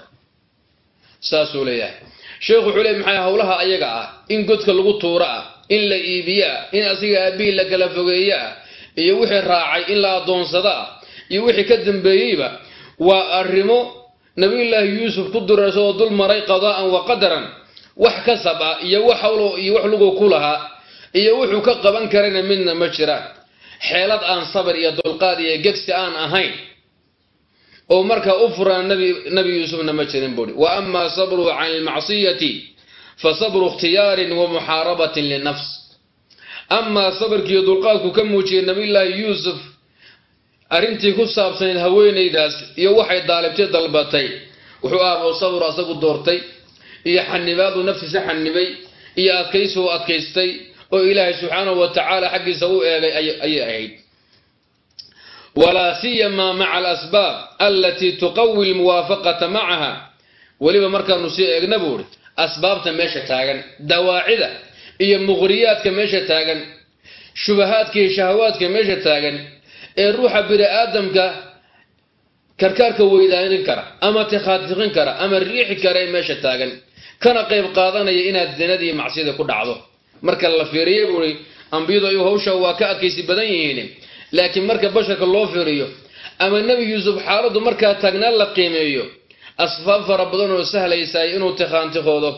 [SPEAKER 1] Saasuu leeyahay. Sheekhu wuxuu leey maxay howlaha ayaga ah? In godka lagu tuuro ah in la iibiyo ah in asiga aabihii la kala fogeeyo ah iyo wixii raacay in la adoonsado ah iyo wixii ka dambeeyeyba waa arrimo nabiyullaahi yuusuf ku dureersa oo dul maray qadaa'an wa qadaran. Wax kasab ah iyo wax hawlo iyo wax lugu ku lahaa iyo wuxuu ka qaban karayna midna ma jiraan xeelad aan sabar iyo dulqaad iyo gegsi aan ahayn oo markaa u furan nabi yuusufna ma jirin buuri wa amaa sabruhu can ilmacsiyati fa sabru ikhtiyaarin wa muxaarabatin linafs. Amaa sabarkiiyo dulqaadku ka muujiyay nabiyullaahi yuusuf arrintii ku saabsanayd haweenaydaas iyo waxay daalibtay dalbatay. Wuxuu ahaba sabru asagu doortay iyo xanibaadu naftiisa xanibay iyo adkaysi u adkaystay oo ilaahay subxaanahu wa tacaala xaggiisa u eegay ayay ahayd walaa siyamaa maca alasbaab alatii tuqawi lmuwaafaqata macaha weliba markaanu sii eegna buuri asbaabta meesha taagan dawaacida iyo muqhriyaadka meesha taagan shubahaadka iyo shahawaadka meesha taagan ee ruuxa bini aadamka karkaarka weydaanin kara ama tikhaatiqin kara ama riixi kara ee meesha taagan kana qayb qaadanaya inaad zinadii macsiyada ku dhacdo marka la fiiriyo buuri ambiyadu ayuu hawsha waa ka adkaysi badan yihiin laakiin marka basharka loo fiiriyo ama nebi yuusuf xaaladdu markaa taagnaan la qiimeeyo asbaab fara badan oo sahlaysaay inuu tikhaantiqoodo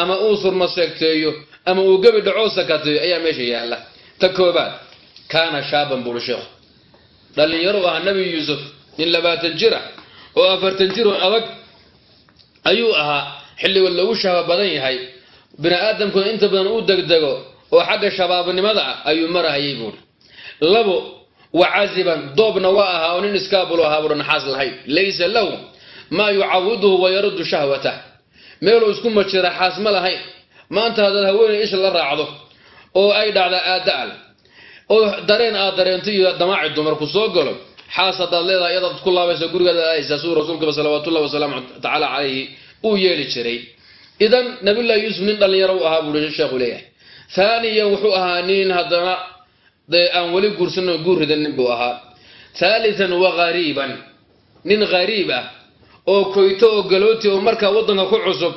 [SPEAKER 1] ama uu surmaseegteeyo ama uu gebi dhacoo sakateeyo ayaa meesha yaalla. Ta koobaad kaana shaaban buuri sheekhu dhallinyaro ahaa nebi yuusuf nin labaatan jir ah oo afartan jir oo adag ayuu ahaa xilligood lagu shaaba badan yahay. Bini aadamkuna inta badan u degdego oo xagga shabaabnimada ah ayuu marahayay buuri labo wa casiban doobna waa ahaa oo nin iskaabulo ahaa buuha naxaas lahayd. Laysa lahu maa yucawiduhu wayaruddu shahwatah meeluu isku majira xaas ma lahayn. Maanta haddaad haweeney isha la raacdo oo ay dhacdaa aadaal oo dareen aad dareento iyo damaaci dumarku soo galo xaas haddaad leedahay iyadaad ku laabaysa gurigaada aaysaa suu rasuulkaba salawaatullahi wasalaamu tacaala calayhi uu yeeli jiray. Idan nabiyullahi yuusuf nin dhallinyaro u ahaa buui sheekhu leeyahay. Haaniyan wuxuu ahaa nin haddana aan weli guursanoo guur ridanin buu ahaa. Haalitan wa hariiban nin hariib ah oo koyto oo galooti oo markaa waddanka ku cusub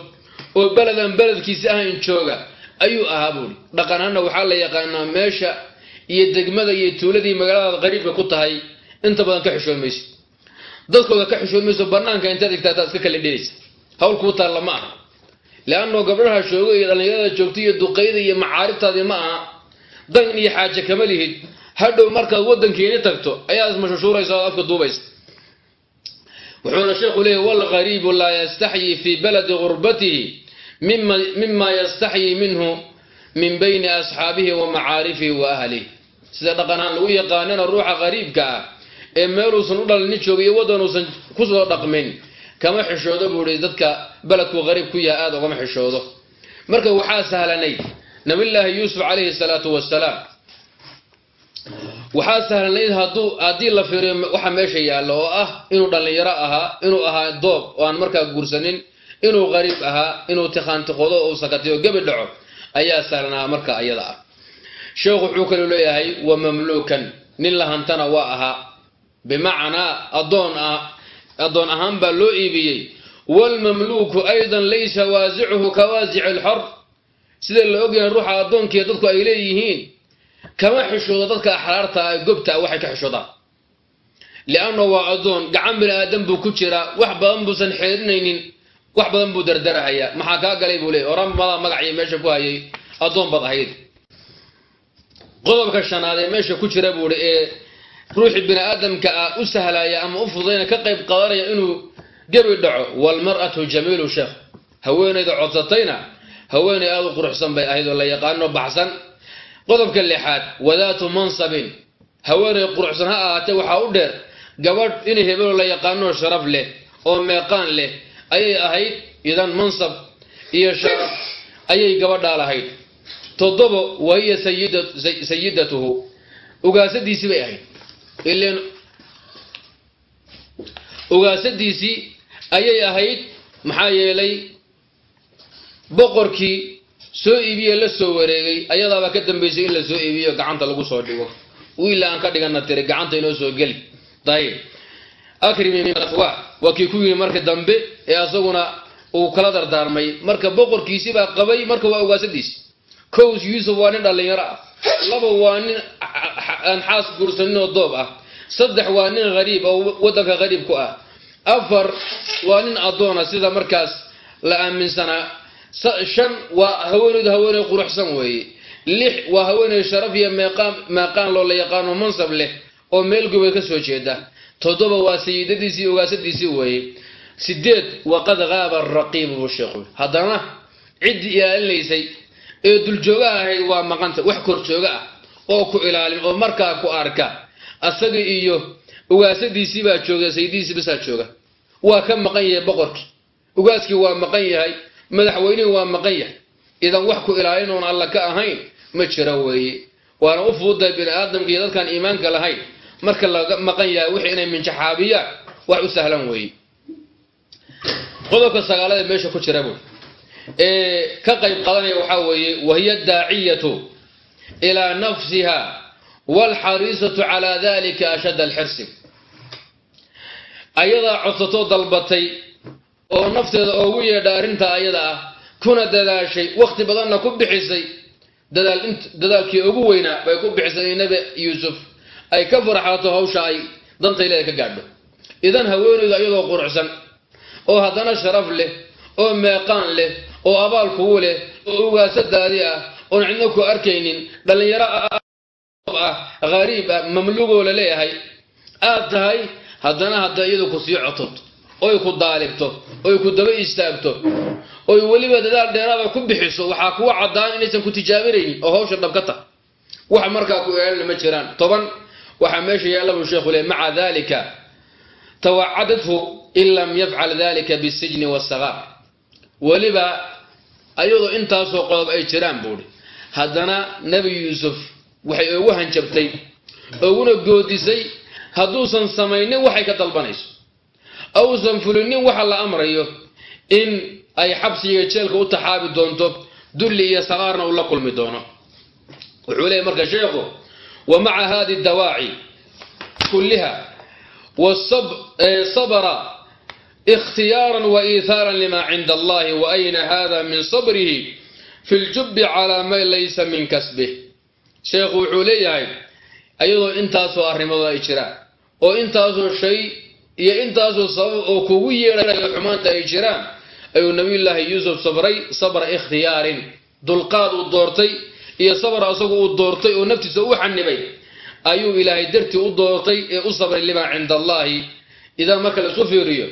[SPEAKER 1] oo beledan beledkiisi ahayn jooga ayuu ahaa buuri dhaqanaanna waxaa la yaqaanaa meesha iyo degmada iyo tuuladii magaaladaad qariibka ku tahay inta badan ka xishoon mayso dadkooda ka xishoon mayso banaanka intaad igtaataad iska kala dhelaysa hawl kuu taalla ma aha. Leannao gabdhaha shooga iyo dhallinyarada joogta iyo duqayda iyo macaaribtaadii ma aha dan iyo xaaje kama lihid hadhow markaad waddankeeni tagto ayaad ismashashuuraysa oad afka duubaysa wuxuuna sheekhu leeyahy walgariibu laa yastaxyi fii baladi gurbatihi mima yastaxyi minhu min bayni asxaabihi wa macaarifihi wa ahlihi. Sida dhaqanahaan lagu yaqaanana ruuxa qariibka ah ee meeluusan u dhalini jooga iyo waddanuusan ku soo dhaqmin kama xishoodo buuhi dadka beledku qariib ku yaha aada ugama xishoodo. Marka waxaa sahlanay nabillaahi yuusuf calayhi salaatu wasalaam waxaa sahlanayd hadduu haddii la fiiriyo waxa meesha yaalla oo ah inuu dhallinyaro ahaa inuu ahaa doob oo aan markaa guursanin inuu qariib ahaa inuu tiqaantiqodo oo sakatiyo gebi dhaco ayaa sahlanaa marka ayada ah. Sheekhu wuxuu kaloo leeyahay wa mamluukan. Nin lahantana waa ahaa bimacnaa adoon ah addoon ahaan baa loo iibiyey. Waalmamluuku aydan laysa waasicuhu ka waasici alxor sida la ogyahay ruuxa addoonkiiyo dadku ay leeyihiin kama xishoodo dadka axraarta ee gobta waxay ka xishoodaan lianna waa addoon gacan bini aadan buu ku jiraa wax badan buusan xeerinaynin wax badan buu dardarahayaa maxaa kaa galay buu leey oran madaa magacii meesha ku hayay addoon bad ahayd. Qodobka shanaad ee meesha ku jira buuhi ee ruuxii bini aadamka ah u sahlaya ama u fududayna ka qayb qadanaya inuu gebi dhaco. Walmar'atu jamiilu sheekh haweenayda codsatayna haweenay aada u quruxsan bay ahayd oo la yaqaano baxsan. Qodobka lixaad wadaatu mansabin. Haweenay quruxsan ha ahaatee waxaa u dheer. Gabadh in hebeloo la yaqaanoo sharaf leh oo meeqaan leh ayay ahayd idan mansab iyo sharaf ayay gabadhaa lahayd toddobo wahiya sayidatuhu. Ugaasadiisii bay ahayd. Ilen ugaasadiisii ayay ahayd maxaa yeelay boqorkii soo iibiye la soo wareegay ayadaabaa ka dambaysay in la soo iibiyo gacanta lagu soo dhigo. Wiilla aan ka dhigana tiri gacanta inoo soo geli. Dayib akrimi waa kii ku yidhi marka dambe ee asaguna uu kala dardaarmay. Marka boqorkiisii baa qabay marka waa ugaasadiisi kows yuusuf waa nin dhallinyaro ah. Laba waa nin aan xaas guursanin oo doob ah. Saddex waa nin hariib oo waddanka hariib ku ah. Afar waa nin addoona sida markaas la aaminsanaa shan waa haweeneydu haweeney quruxsan weeye lix waa haweeney sharaf iyo meeqaan meeqaan loo la yaqaano mansab leh oo meel gobay ka soo jeeda. Toddoba waa sayidadiisii ogaasadiisii weeye sideed waqad qaaba araqiibu buu sheekhu. Haddana ciddii ilaalinaysay ee duljoogaha ahayd waa maqanta wax korjooga ah oo ku ilaalin oo markaa ku arka. Asaga iyo ugaasadiisii baa jooga sayidadiisii basaa jooga. Waa ka maqan yahay boqorkii. Ugaaskii waa maqan yahay madaxweynihii waa maqan yahay. Idan wax ku ilaalin oon alla ka ahayn ma jira weeye waana u fududahay bini aadamka iyo dadkaan iimaanka lahayn. Marka laga maqan yahay wixii inay minjaxaabiyaan wax u sahlan weeye qodobka sagaalada meesha ku jira buu. Ee ka qayb qadanaya waxaa weeye wahiya daaciyatu ilaa nafsiha waalxariisatu calaa dalika ashadda alxirsi. Ayadaa codsatoo dalbatay oo nafteeda oogu yeedha arrinta ayada ah kuna dadaashay wakhti badanna ku bixisay. Dadaalkii ugu weynaa bay ku bixisay in yuusuf. Ay ka farxaato hawsha ay dantayleeda ka gaadho. Idan haweenaydu iyadoo quruxsan oo haddana sharaf leh oo meeqaan leh oo abaal kugu leh oo ugaasadaadi ah oon cidno ku arkaynin dhallinyaro ah hariib ah mamlugoo la leeyahay aad tahay haddana hadda iyadu ku sii cototo oy ku daalibto oy ku daba istaagto oy weliba dadaal dheeraada ku bixiso waxaa kuwa caddaan inaysan ku tijaabinaynin oo hawsha dhab ka tah wax markaa ku eelina ma jiraan. Toban waxaa meesha yaalla buu sheekhu le maca dalika tawacadathu in lam yafcal dalika bisijni wasagaar weliba ayadoo intaasoo qodob ay jiraan buuhi haddana nebi yuusuf waxay ugu hanjabtay uguna goodisay hadduusan samaynin waxay ka dalbanayso ausan fulinin waxa la amrayo in ay xabsiga jeelka u taxaabi doonto dulli iyo saqaarna uu la kulmi doono. Wuxuu leeyay marka sheekhu wa maca hadi dawaaci kulliha sabra ikhtiyaaran wa iithaaran lima cinda allahi wa ayna hada min sabrihi fi ljubbi calaa ma laysa min kasbih sheekhu wuxuu leeyahay ayadoo intaasoo arrimood ay jiraan oo intaasoo shay iyo intaasoo sabab oo kugu yeedhayo xumaanta ay jiraan ayuu nabiyullaahi yuusuf sabray sabra ikhtiyaarin. Dulqaad uu doortay iyo sabr asagu uu doortay oo naftiisa u xanibay ayuu ilaahay dartii u doortay ee u sabray limaa cinda allahi idaa marka la isu fiiriyo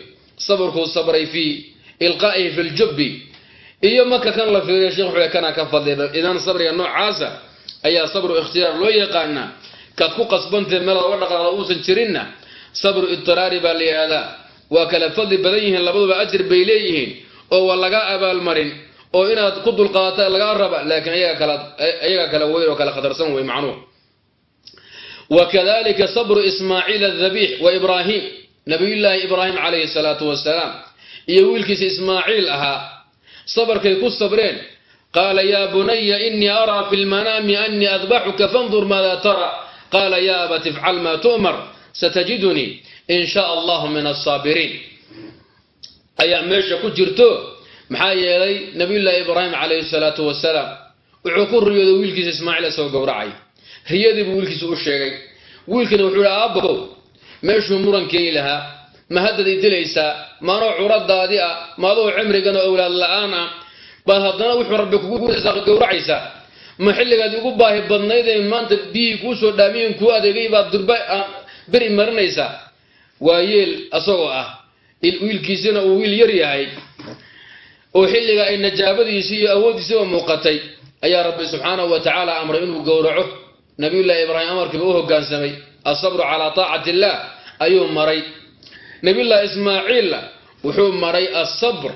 [SPEAKER 1] sabrkuu sabray fii ilqaa'ihi fi ljubbi iyo marka kan la fiiriyo sheekh wuxuu kana ka fadlida idan sabriga noocaasa ayaa sabru ikhtiyaar loo yaqaanaa. Kaad ku qasbantahe meel oga dhaqaaqda uusan jirinna sabru idtiraari baa la yidhahdaa waa kala fadli badan yihiin labaduba ajir bay leeyihiin oo waa laga abaalmarin oo inaad ku dulqaadata lagaa raba laakiin ayaga kala weyn oo kala khatarsan wey macnuhu. Wakadalika sabru ismaaciil adhabiix wa ibraahim nabiyullaahi ibraahim calayhi salaatu wasalaam iyo wiilkiisa ismaaciil ahaa. Sabarkay ku sabreen qaala yaa bunaya inii araa fi lmanaami anii adbaxuka fandur maada tara. Qaala ya abat ifcal maa tu'mar satajidunii in shaa allahu min asaabiriin ayaa meesha ku jirto maxaa yeelay nabiyullaahi ibraahim calayhi salaatu wasalaam wuxuu ku riyooday wiilkiisa ismaaciil isagoo gowracay riyadii buu wiilkiisa u sheegay wiilkina wuxuu ihi aabbow meeshuu muran keeni lahaa ma haddaad i dilaysaa maanoo curadaadi ah maadoo cimrigan oo owlaad la'aan ah baad haddana wuxuu rabbi kugu gowracaysaa ma xilligaad igu baahi badnaydee maanta biyihii kuu soo kuu adeegay beri marinaysaa waa yeel asagoo ah wiilkiisina uu wiil yar yahay oo xilliga ay najaabadiisii iyo awooddiisiiba muuqatay ayaa rabbi subxaanahu wa tacaala amray inuu gowraco. Nabiyullaahi ibraahim amarkiiba u hogaansamay asabru calaa taacati illaah ayuu maray. Nabiyullaahi ismaaciilla wuxuu maray asabr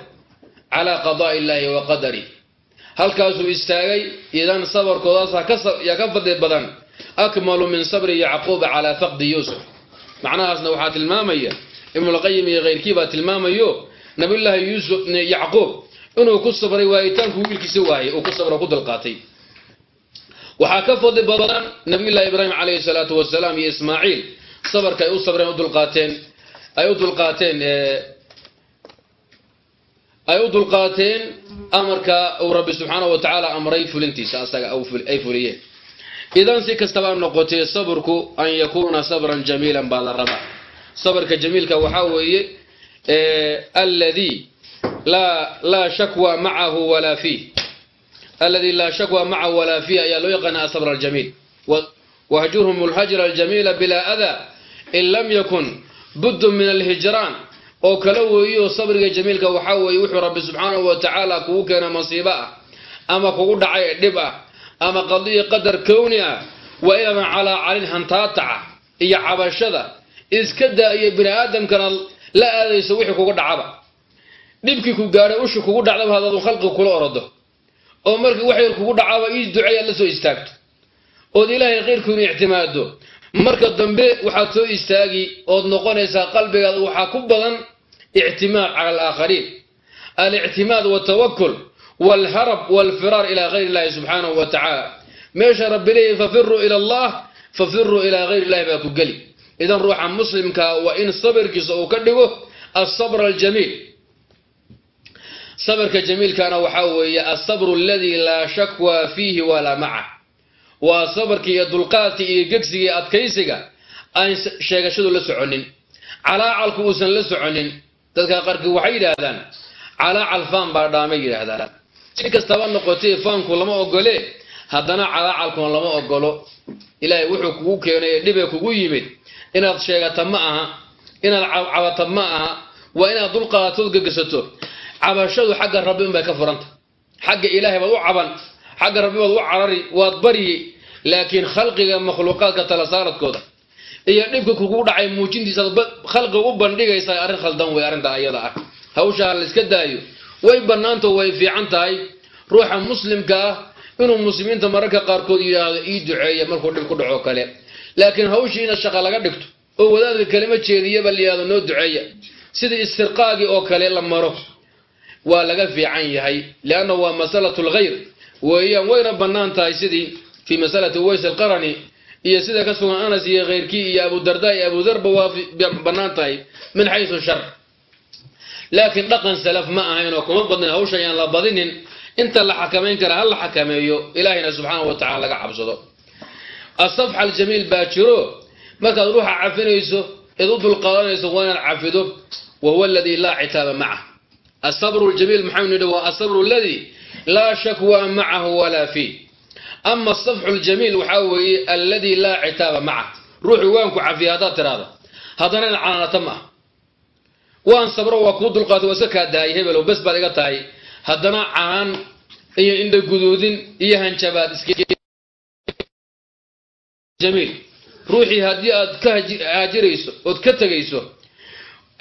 [SPEAKER 1] calaa qadaa'i illaahi wa qadari. Halkaasuu istaagay idan sabarkoodaas yaa ka fadli badan akmalu min sabri yacquuba calaa faqdi yuusuf macnahaasna waxaa tilmaamaya ibnulqayim iyo keyrkii baa tilmaamayo nabiyullaahi yuusuf yacquub inuu ku sabray waayitaanku wiilkiisa waayay uu ku sabro ku dulqaatay waxaa ka fadli badan nabiyullaahi ibraahim calayhi salaatu wasalaam iyo ismaaciil sabarka ay u sabreen udulqaateen ay u dulqaateen ay u dulqaateen amarka uu rabbi subxaanahu wa tacaala amray fulintiisa asaga ay fuliyeen idan si kastaba noqotee sabrku an yakuuna sabran jamiilan baa la rabaa. Sabarka jamiilka waxaa weeye alladii laa shakwa macahu walaa fiih alladii laa shakwa macahu walaa fiih ayaa loo yaqaana asabr aljamiil. Wahjurhum alhajra aljamiila bilaa adaa in lam yakun buddun min alhijraan. Oo kala weeyo sabriga jamiilka waxaa weeye wuxuu rabbi subxaanahu wa kugu keena masiibo ah ama kugu dhacay dhib ah ama qadiya qadar kowni ah waa inaadan calaa calin hantaataca iyo cabashada iska daa iyo bini aadamkana la aadayso wixii kuga dhacaba. Dhibkii ku gaadhay ushi kugu dhacdaba hadaadu khalqiga kula orodo oo markii wax yar kugu dhacaba ii duceey aad la soo istaagto. Ood ilaahay khayrkuinu ictimaado marka dambe waxaad soo istaagi ood noqonaysaa qalbigaada waxaa ku badan ictimaad cala alaakhariin. Alictimaad waltawakul walharab walfiraar ilaa gayr illahi subxaanahu wa tacaala meesha rabbi leeyahy fafiruu ila allah fafiruu ilaa gayr illahi baa ku geli idan ruuxa muslimkaa waa in sabirkiisa uu ka dhigo asabr aljamiil sabrka jamiilkana waxaa weeye asabru aladii laa shakwa fiihi walaa maca waa sabarkii iyo dulqaadkii iyo gegsiga iyo adkaysiga aan sheegashadu la soconin calaacalku uusan la soconin dadka qarkii waxay yidhaahdaan calaacal baa dhaamay yidhaahdaan si kastaba noqotay faanku lama ogole haddana calaacalkuna lama ogolo ilaahay wuxuu kugu keenay ee dhibee kugu yimid inaad sheegata ma aha inaad cabata ma aha waa inaad dulqaadatood gegasato cabashadu xagga rabbi unbay ka furanta. Xagga ilaahay baad u caban xagga rabbi baad u carari waad baryi laakiin khalqiga makhluuqaadka tala saaradkooda iyo dhibka kugu dhacay muujintiisaad khalqiga u bandhigaysaa arrin khaldan wey arrinta ayada ah. Hawshaa la iska daayo way bannaanto way fiican tahay. Ruuxa muslimka ah inuu muslimiinta mararka qaarkood yidhaahdo ii duceeya markuu dhib ku dhaco kale. Laakiin hawshii ina shaqa laga dhigto. Oo wadaadka kalima jeediyaba la yidhahdo noo duceeya. Sidii istirqaagii oo kale la maro waa laga fiican yahay. Lianna waa masalatu lkhayr weeyaan wayna bannaan tahay sidii fii masalati uways alqarani iyo sida ka sugan anas iyo khayrkii iyo abudarda iyo abudarba waa bannaan tahay min xaysu shar laakiin dhaqan salaf ma ahayn oo kuma badnin hawsha ayaan la badinin. Inta la xakamayn kara ha la xakameeyo ilaahayna subxaanahu wa tacala laga cabsado. Asafxa aljamiil baa jiro. Markaad ruuxa cafinayso eed u dulqaadanayso waa inaad cafido. Wa huwa aladii laa citaaba macah asabru ljamiil maxaynu nidhi waa asabru aladii laa shakwa macahu walaa fiih ama asafxu ljamiil waxaa weeye alladii laa citaaba macah ruuxu waanku cafiya haddaad tiraahdo. Haddana canaanata ma waan sabro waa kuu dulqaatay waa iska kaa daayay hebelow bes baad iga tahay. Haddana canaan iyo indha guduudin iyo hanjabaad jamiil. Ruuxii haddii aad ka haajirayso ood ka tegayso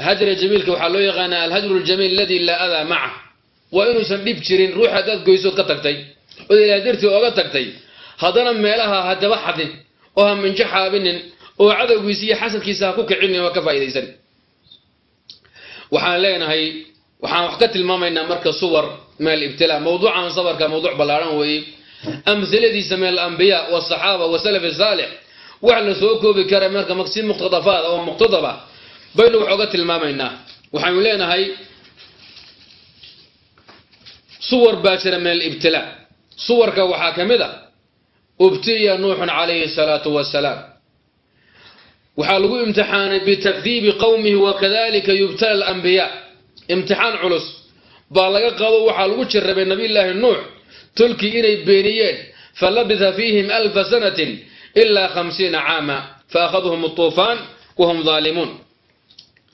[SPEAKER 1] hajra jamiilka waxaa loo yaqaanaa alhajru ljamiil aladi laa adaa maca. Waa inuusan dhib jirin ruux haddaad goysood ka tagtay. Ood ilaah dartii ooga tagtay. Haddana meelaha hadaba xadin oo ha minjo xaabinin oo cadowgiisa iyo xasadkiisa ha ku kicinin oo ka faa'idaysan waxaan leenahay waxaan wax ka tilmaamaynaa marka suwar min alibtilaa mawduucan sabarka mawduuc ballaaran weeye. Amhiladiisa min alambiyaa wasaxaaba wasalaf saalix wax la soo koobi kara marka si muqtadafaad oo muqtadaba baynu wax oga tilmaamaynaa. Waxaynu leenahay suwar baa jira min alibtilaa suwarka waxaa ka mid a ubtiliya nuuxun calayhi salaatu wasalaam waxaa lagu imtixaanay bitakdiibi qowmihi wakadalika yubtala alambiyaa imtixaan culus baa laga qado waxaa lagu jirrabay nabiyllaahi nuux tolkii inay beeniyeen falabitha fiihim alfa sanatin ilaa khamsiina caama faakhadhum tuufaan wahum daalimuun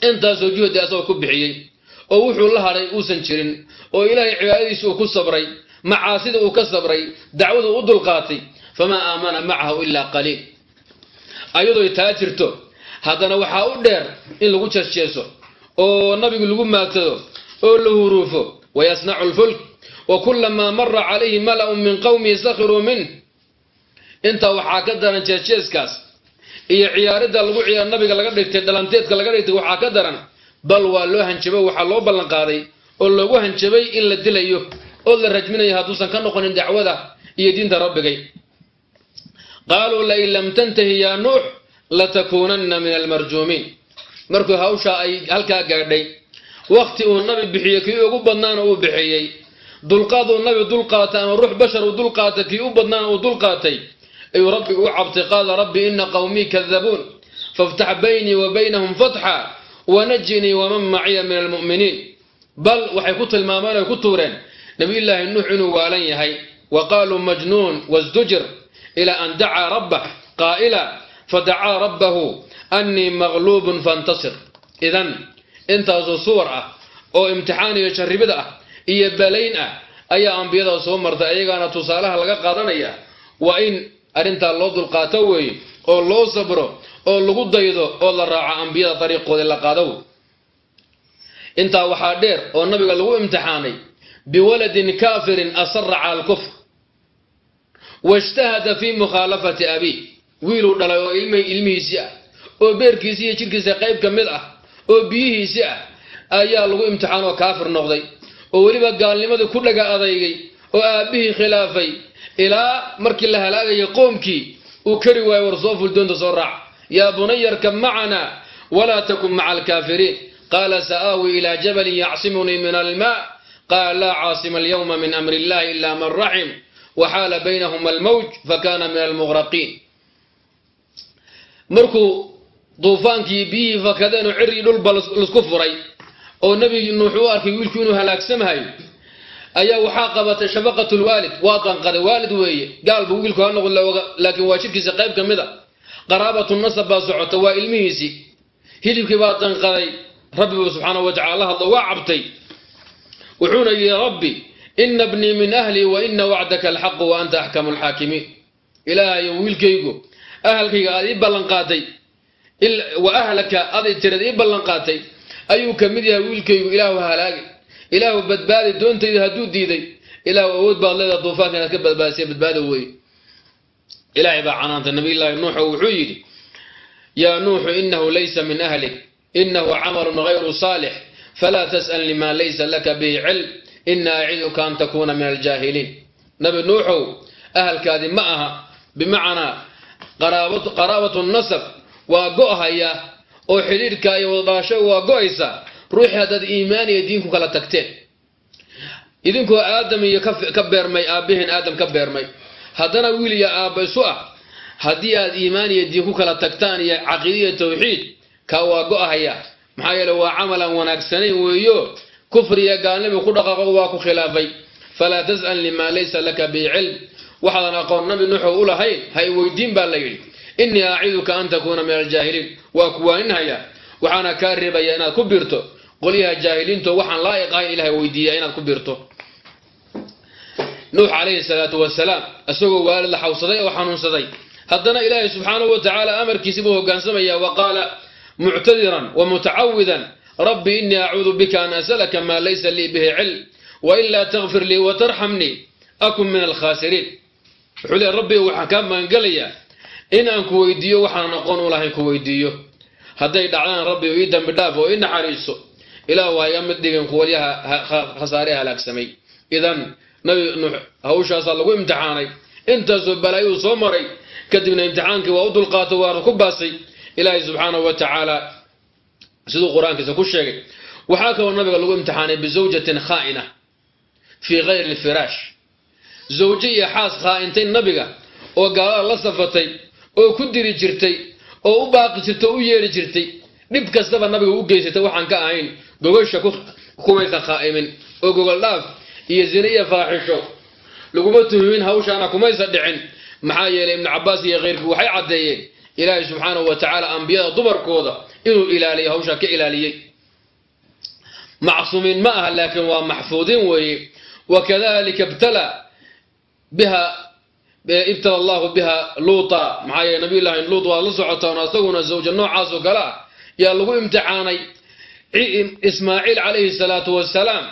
[SPEAKER 1] intaasoo juhdi asagoo ku bixiyey oo wuxuu la hadhay uusan jirin oo ilaahay cibaadadiisa uu ku sabray macaasida uu ka sabray dacwadu u dulqaatay famaa aamana macahu ilaa qaliil ayadooy taa jirto haddana waxaa u dheer in lagu jeesjeeso oo nabigu lagu maagsado oo la huruufo wayasnacu lfulk wa kulamaa mara calayhi mala'un min qowmihi sakhiruu minh intaa waxaa ka daran jeesjeeskaas iyo ciyaaridda lagu ciyaar nabiga laga dhigtay dhalanteedka laga dhigtay waxaa ka daran bal waa loo hanjabo waxaa loo ballanqaaday oo loogu hanjabay in la dilayo oo la rajminayo hadduusan ka noqonin dacwada iyo diinta rabbigay qaaluu lain lam tantahi yaa nuux latakuunanna min almarjuumiin. Markuu hawshaa ay halkaa gaadhay wakti uu nabi bixiyey kii ugu badnaana uu bixiyey dulqaad uu nabi dulqaatay ama ruux bashar uu dulqaatay kii u badnaana uu dulqaatay ayuu rabbi u cabtay qaala rabbi ina qawmii kadabuun faftax baynii wa baynahum fatxa wanajinii waman maciya min almu'miniin. Bal waxay ku tilmaameen oy ku tuureen nabiyullaahi nuux inuu waalan yahay wa majnuun wasdujir ilaa an dacaa rabbah qaa'ila fadacaa rabbahu annii maqluubun fantasir idan intaasoo suwar ah oo imtixaan iyo jarribid ah iyo balayn ah ayaa ambiyada soo martay ayagaana tusaalaha laga qaadanaya waa in arrintaa loo dulqaato weeye oo loo sabro oo lagu daydo oo la raaco ambiyada dariiqoodii la qaado wey intaa waxaa dheer oo nabiga lagu imtixaanay biwaladin kaafirin asara cala alkufr waijtahada fii mukhaalafati abii wiiluu dhalay oo ilmihiisii ah oo beerkiisii iyo jidhkiisa qayb ka mid ah oo biyihiisii ah ayaa lagu imtixaan oo kaafir noqday oo weliba gaalnimadii ku dhaga adaygay oo aabbihii khilaafay ilaa markii la halaagayay qoomkii uu kari waayo war soo ful doonta soo raac yaa bunayarka macana walaa takun maca alkaafiriin qaala sa'aawi ilaa jabalin yacsimunii min almaa qaala laa caasima alyawma min amri illahi ila man raxim waxaala baynahuma almawj fakana min almughraqiin markuu duufaankii biyihii fakadeenoo cirii dhulba la isku furay oo nebi nuux u arkay wiilku inuu halaagsamhayo ayaa waxaa qabatay shafaqat lwaalid waa danqaday waalid weeye gaalbu wiilku ha noqon laakiin waa jidhkiisa qayb ka mid a qaraabatu nasab baa socota waa ilmihiisii hilibkii baa danqaday rabbi buu subxaanahu wa tacala la waa cabtay wuxuuna yidhi rabbi ina bnii min ahlii wa ina wacdaka alxaqu wa anta axkamu alxaakimiin ilaahayo wiilkaygu ahalkayga aad ii ballanqaatay wa ahlaka aday tirad ii ballanqaatay ayuu ka mid yahay wiilkaygu ilaahu halaagi ilaahu badbaadi doontayda hadduu diiday. Ilaahu awood baad leedaha duufaanka inaad ka badbaadisiya badbaada wey ilaahay baa canaantay nabiyullaahi nuux oo wuxuu yidhi yaa nuuxu inahu laysa min ahlik. Inahu camalun gayru saalix. Falaa tas'alni maa laysa laka bihi cilm ina aciduka an takuuna min aljaahiliin. Nabi nuuxow ahalkaadi ma aha bimacnaa qaraabatu nasab waa go'haya oo xidhiidhka iyo wadadhaasho waa go'aysa ruuxii haddaad iimaan iyo diinku kala tagteen. Idinkoo aadam iyo ka beermay aabbihiin aadam ka beermay. Haddana wiil iyo aabba isu ah haddii aad iimaan iyo diin ku kala tagtaan iyo caqiida tawxiid kaa waa go'ahaya maxaa yeele waa camal aan wanaagsanayn weeyo kufri iyo gaalnimi ku dhaqaaqo waa ku khilaafay. Falaa tas'alni maa laysa laka bihi cilm waxaadan aqoon nabi nuuxu u lahayn ha i weydiin baa la yidhi. Innii aciduka an takuuna min aljaahiliin. Waa kuwaaninhaya waxaana kaa reebaya inaad ku biirto qolyaha jaahiliinto waxaan laa'iq ahayn ilahay weydiiya inaad ku biirto nuux calayhi salaatu wasalaam isagoo waalid la xawsaday oo xanuunsaday. Haddana ilaahay subxaanahu wa tacaala amarkiisi buu hogaansamaya wa qaala muctadiran wa mutacawidan rabbi innii acuudu bika an asalaka maa laysa lii bihi cilm wailaa takfir lii watarxamnii akun min alkhaasiriin wuxuu leey rabbiga waxaan kaa magangelayaa in aan ku weydiiyo waxaanan aqoon u lahayn ku weydiiyo. Hadday dhacdaan rabbi ii dambi dhaaf oo ii naxariiso ilaah waa iga mid dhigin kuwalyaha khasaare halaagsamay idan nabi nuux hawshaasaa lagu imtixaanay. Intaasoo balaayuu soo maray kadibna imtixaankii waa u dulqaatay waana ku baasay. Ilaahay subxaanahu wa tacaala siduu qur'aankiisa ku sheegay waxaa kaloo nabiga lagu imtixaanay bizawjatin khaa'ina fii kayri lfiraash zawje iyo xaas khaa'intay nabiga oo gaalada la safatay oo ku diri jirtay oo u baaqi jirtay oo u yeedhi jirtay. Dhib kastaba nabiga u geysatay waxaan ka ahayn gogasha kumaysa khaa'imin oo gogol dhaaf iyo zine iyo faaxisho. Laguma tuhumin hawshaana kumaysa dhicin. Maxaa yeelay ibnu cabaas iyo keyrkii waxay caddeeyeen ilaahay subxaanahu wa tacaala ambiyada dumarkooda inuu ilaaliyo hawshaa ka ilaaliyey. Macsuumiin ma aha laakiin waa maxfuudiin weeye. Wakadalika ibtala biha ibtala allahu biha luuta. Maxaa yeele nabiyullaahi luut waad la socotaan isaguna zawja noocaas oo kale ah yaa lagu imtixaanay ismaaciil calayhi salaatu wasalaam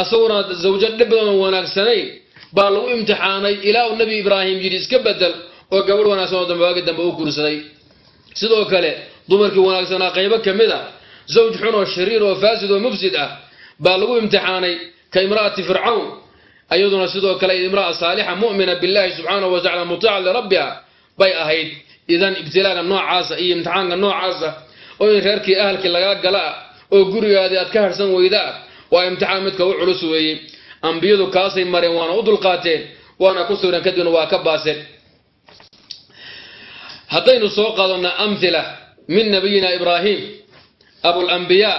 [SPEAKER 1] asaguna zawjo dhib wanaagsanayn baa lagu imtixaanay ilaa uu nebi ibraahim yidhi iska bedel oo gabadh wanaagsan oo dambe waagi dambe u guursaday. Sidoo kale dumarkii wanaagsanaa qaybo ka mid a zawj xun oo shariir oo faasid oo mufsid ah baa lagu imtixaanay ka imra'ati fircawn ayaduna sidoo kale imra'a saalixa mu'mina billahi subxaanahu wa tacala mutiica lirabbiha bay ahayd idan ibtilaaga noocaasa iyo imtixaanka noocaasa oo in reerkii ahalkii lagaa gala ah oo gurigaadii aad ka harhsan weyda ah waa imtixaan midka u culus weeye ambiyadu kaasay mareen waana u dulqaateen waana ku sugran kadibna waa ka baaseen. Haddaynu soo qaadana amhila min nabiyina ibraahim abulambiyaa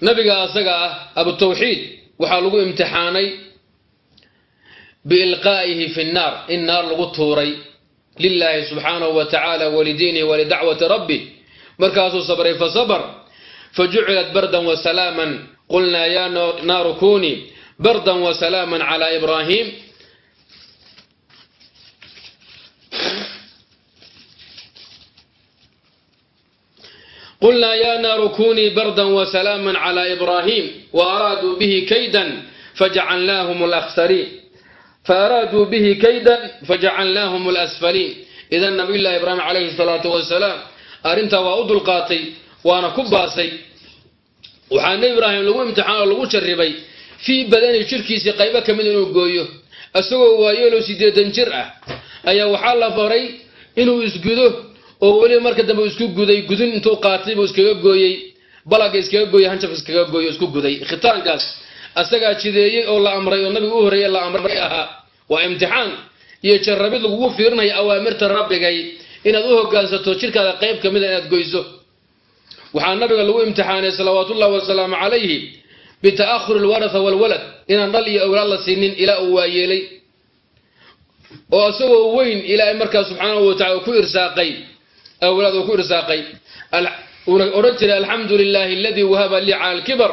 [SPEAKER 1] nabiga asaga ah abutawxiid waxaa lagu imtixaanay biilqaa'ihi fi nnaar in naar lagu tuuray lilaahi subxaanahu wa tacaala walidiinihi walidacwati rabbi. Markaasuu sabray fasabr fajucilat bardan wasalaaman qulnaa ya naaru kunii bardan wasalaaman cala ibraahim qulnaa ya naaru kunii bardan wasalaaman cala ibraahim waaraaduu bihi kaydan fajacalnaahum alakhsariin faaraaduu bihi kaydan fajacalnaahum alasfaliin idan nabiyullahi ibraahim calayhi salaatu wasalaam arrintaa waa u dulqaatay waana ku baasay waxaa nebi ibraahim lagu imtixaan oo lagu jarribay fii badani jirkiisii qaybo ka mid inuu gooyo isagoo waayeelo siddeetan jir ah ayaa waxaa la faray inuu isgudo oo weliba marka dambe isku guday gudin intuu qaatay buu iskaga gooyey balaga iskaga gooyey hanjaf iskaga gooyo isku guday. Khitaankaas asagaa jideeyey oo la amray oo nabiga u horreeye la amray ahaa waa imtixaan iyo jarrabid lagugu fiirinayo awaamirta rabbigay inaad u hogaansato jirkaada qayb ka mida inaad goyso. Waxaa nabiga lagu imtixaanay salawaatullahi wasalaamu calayhi bita'ahuri alwaratha walwalad inaan dhal iyo awlaad la siinin ilaa uu waayeelay. Oo isagoo weyn ilaahay markaa subxaanahu wa tacala ku irsaaqay awlaad uu ku irsaaqay uuna jiray alxamdu lilaahi aladii wahaba lii cala alkibar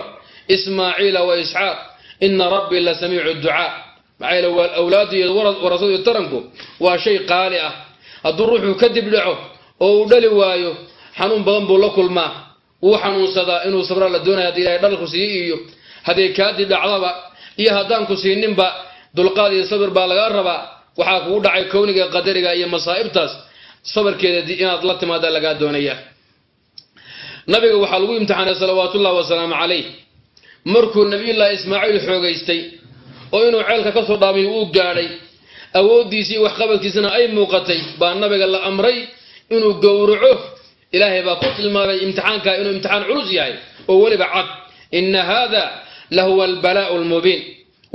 [SPEAKER 1] ismaaciila wa isxaaq ina rabbii la samiicu ducaa. Maxaa yeele waa awlaadu iyo warasadu iyo taranku waa shay qaali ah. Hadduu ruuxuu kadib dhaco oo uu dhali waayo xanuun badan buu la kulmaa. Wuu xanuunsadaa inuu sabra la doonaya haddii ilahay dhalku siiye iyo hadday kaadii dhacdaba iyo haddaan ku siininba dulqaad iyo sabir baa lagaa rabaa. Waxaa kugu dhacay kowniga qadariga iyo masaa'ibtaas sabirkeeda inaad la timaada lagaa doonaya. Nabiga waxaa lagu imtixaanay salawaatullahi wasalaamu calayh. Markuu nabiyullaahi ismaaciil xoogaystay oo inuu ceelka ka soo dhaamay uu gaadhay awooddiisii iyo waxqabadkiisana ay muuqatay baa nabiga la amray inuu gowraco. Ilaahay baa ku tilmaamay imtixaankaa inuu imtixaan culus yahay oo weliba cad. Ina hada lahuwa albalaa'u lmubiin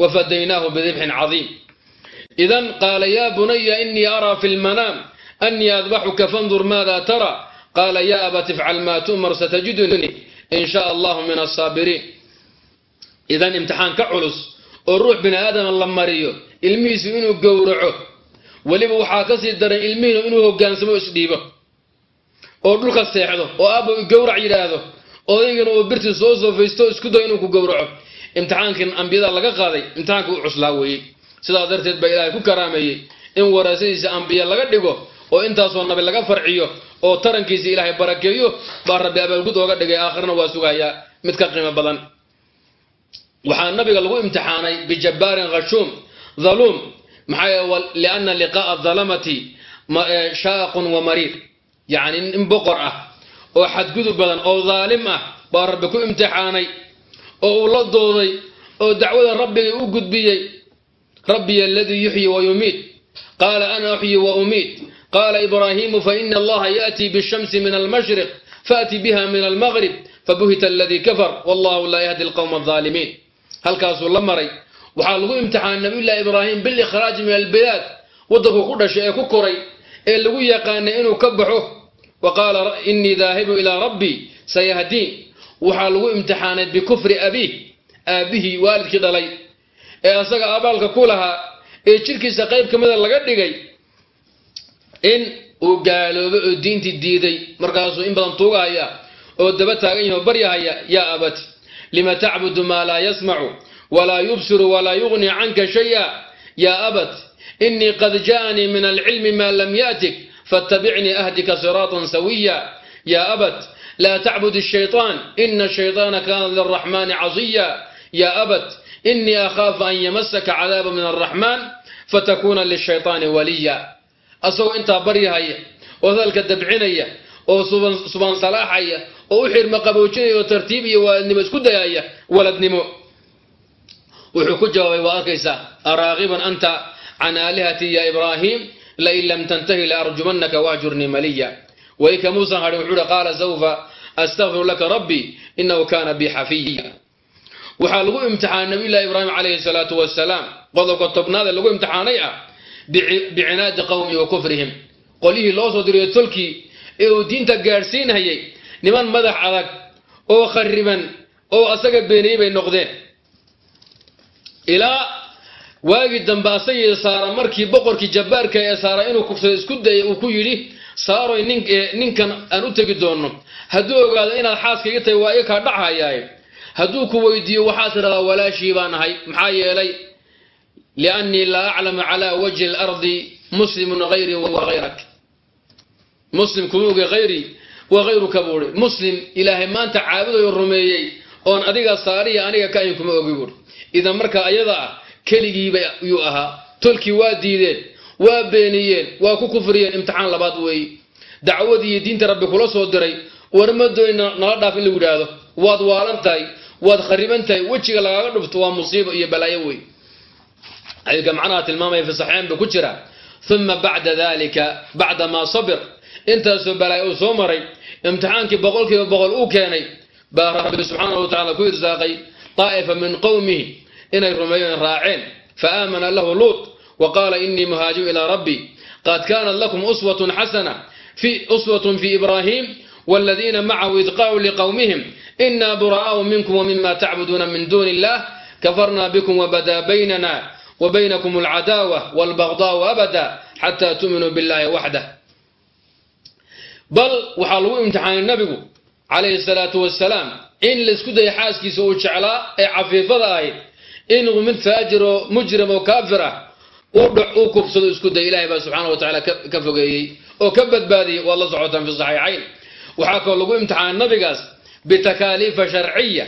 [SPEAKER 1] wafadaynaahu bidibxin cadiim. Idan qaala yaa bunaya inii araa fi lmanaam أني أذبحك فانظر ماذا ترى قال يا أبت افعل ما تؤمر ستجدني إن شاء الله من الصابرين إذا امتحان كعلس الروح بن آدم الله مريو الميس إنه قورعه weliba waxaa ka sii daran ilmihiinu inuu hogaansamo isdhiibo oo dhulka seexdo oo aabba gowrac yidhaahdo odaygana uu birti soo soofaysto isku dayo inuu ku gowraco imtixaankan ambiyada laga qaaday imtixaanka u cuslaa weeyey sidaa darteed baa ilaahay ku karaameeyey in waraasadiisa ambiya laga dhigo oo intaasoo nabi laga farciyo oo tarankiisa ilaahay barakeeyo baa rabbi abaalgud ooga dhigay aakhirna waa sugayaa mid ka qiimo badan. Waxaa nabiga lagu imtixaanay bijabbaarin khashuum dhaluum maxaa liana liqaa'a dhalamati shaaqun wa mariir yacni in boqor ah oo xadgudub badan oo dhaalim ah baa rabbi ku imtixaanay oo uu la dooday oo dacwada rabbigay u gudbiyey. Rabbiy aladii yuxyi wa yumiit. Qaala ana uxyi wa umiit qaala ibraahimu faina allaha ya'tii bishamsi min almashriq faأti biha min almaghrib fabuhita aladii kafar wallahu laa yahdi alqowma alظaalimiin halkaasuu la maray waxaa lagu imtixaanay nabiyullahi ibraahim bilikhraaji min albilaad waddanku ku dhashay ee ku koray ee lagu yaqaanay inuu ka baxo wa qaala inii daahibu ilaa rabbii sayahdiin waxaa lagu imtixaanay bikufri abiih aabbihii waalidkii dhalay ee asaga abaalka ku lahaa ee jirkiisa qayb ka mida laga dhigay in uu gaaloobo oo diintii diiday markaasuu in badan tuugahaya oo daba taagan yahi oo baryahaya yaa abati lima tacbudu maa laa yasmacu walaa yubsiru walaa yuqni canka shaya? Yaa abat inii qad ja'anii min alcilmi maa lam ya'tik fatabicnii ahdika siraatan sawiya. Yaa abat laa tacbud ashaytaan ina ashayطaana kaana liraxmaani casiya. Yaa abat inii akhaafu an yamasaka cadaaba min alraxmaan fatakuuna lishayطaani waliya asagoo intaa baryahaya oo hadalka dabcinaya oo suban salaaxaya oo u xirma qaboojinaya oo tartiib iyo waalidnimo isku dayaya waladnimo. Wuxuu ku jawaabay waa arkaysaa araaqiban anta can aalihatii ya ibraahim lain lam tantahi laarjumanaka wahjurnii maliya. Weli kamuusan hadhin wuxuu uhi qaala sawfa astakfiru laka rabbii inahu kana bi xafiya waxaa lagu imtixaanay nabiyullahi ibraahim calayhi salaatu wasalaam qodobka tobnaad lagu imtixaanay ah bicinaadi qowmi wa kufrihim. Qolyihii loo soo diriyo tolkii ee uu diinta gaadhsiinhayay niman madax adag oo khariban oo asaga beeniyey bay noqdeen. Ilaa waagii dambe asagii saara markii boqorkii jabbaarka ee saara inuu kufsado isku dayay uu ku yidhi saaroy ninkan aan u tegi doonno. Hadduu ogaado inaad xaaska iga tahay waa iga kaa dhachayaaye hadduu ku weydiiyo waxaad tidhahdaa walaashii baan ahay. Maxaa yeelay liannii laa aclamu calaa wajhi alardi muslimun hayrii wa muslim kuma oge hayrii wa hayruka buuhi muslim ilaahay maanta caabudayo rumeeyey oon adiga saariya aniga ka ahin kuma ogi buuhi idan marka ayada ah keligiiba yuu ahaa tolkii waa diideen waa beeniyeen waa ku kufriyeen imtixaan labaad weeye dacwadii iyo diinta rabbi kula soo diray warmadoyna nala dhaaf in lagu yidhaahdo waad waalan tahay waad khariban tahay wejiga lagaaga dhufto waa musiibo iyo balaayo wey xadiidka macnaha tilmaamaya fi saxiixayn buu ku jira uma bacda dalika bacda maa sabir intaasoo balaayo uu soo maray imtixaankii boqolkiiba boqol uu keenay baa rabbi subxaanahu wa tacala ku irsaaqay طaa'ifa min qowmihi inay rumeeyeen raaceen faamana lahu luut wa qaala inii muhaajiru ilaa rabbi qad kaanat lakum uswatun xasana uswatun fi ibraahim والذين معه إذ قالوا لقومهم إنا براء منكم ومما تعبدون من دون الله كفرنا بكم وبدا بيننا وبينكم العداوة والبغضاء أبدا حتى تؤمنوا بالله وحده بل وحالو امتحان النبي عليه الصلاة والسلام إن لسكد يحاسكي سوء شعلاء عفيفة آي إن من فاجر مجرم وكافرة ودع كفصد اسكد إلهي سبحانه وتعالى كفقي وكبت بادي والله سبحانه في الصحيحين waxaa kaloo lagu imtixaanay nabigaas bitakaaliifa sharciya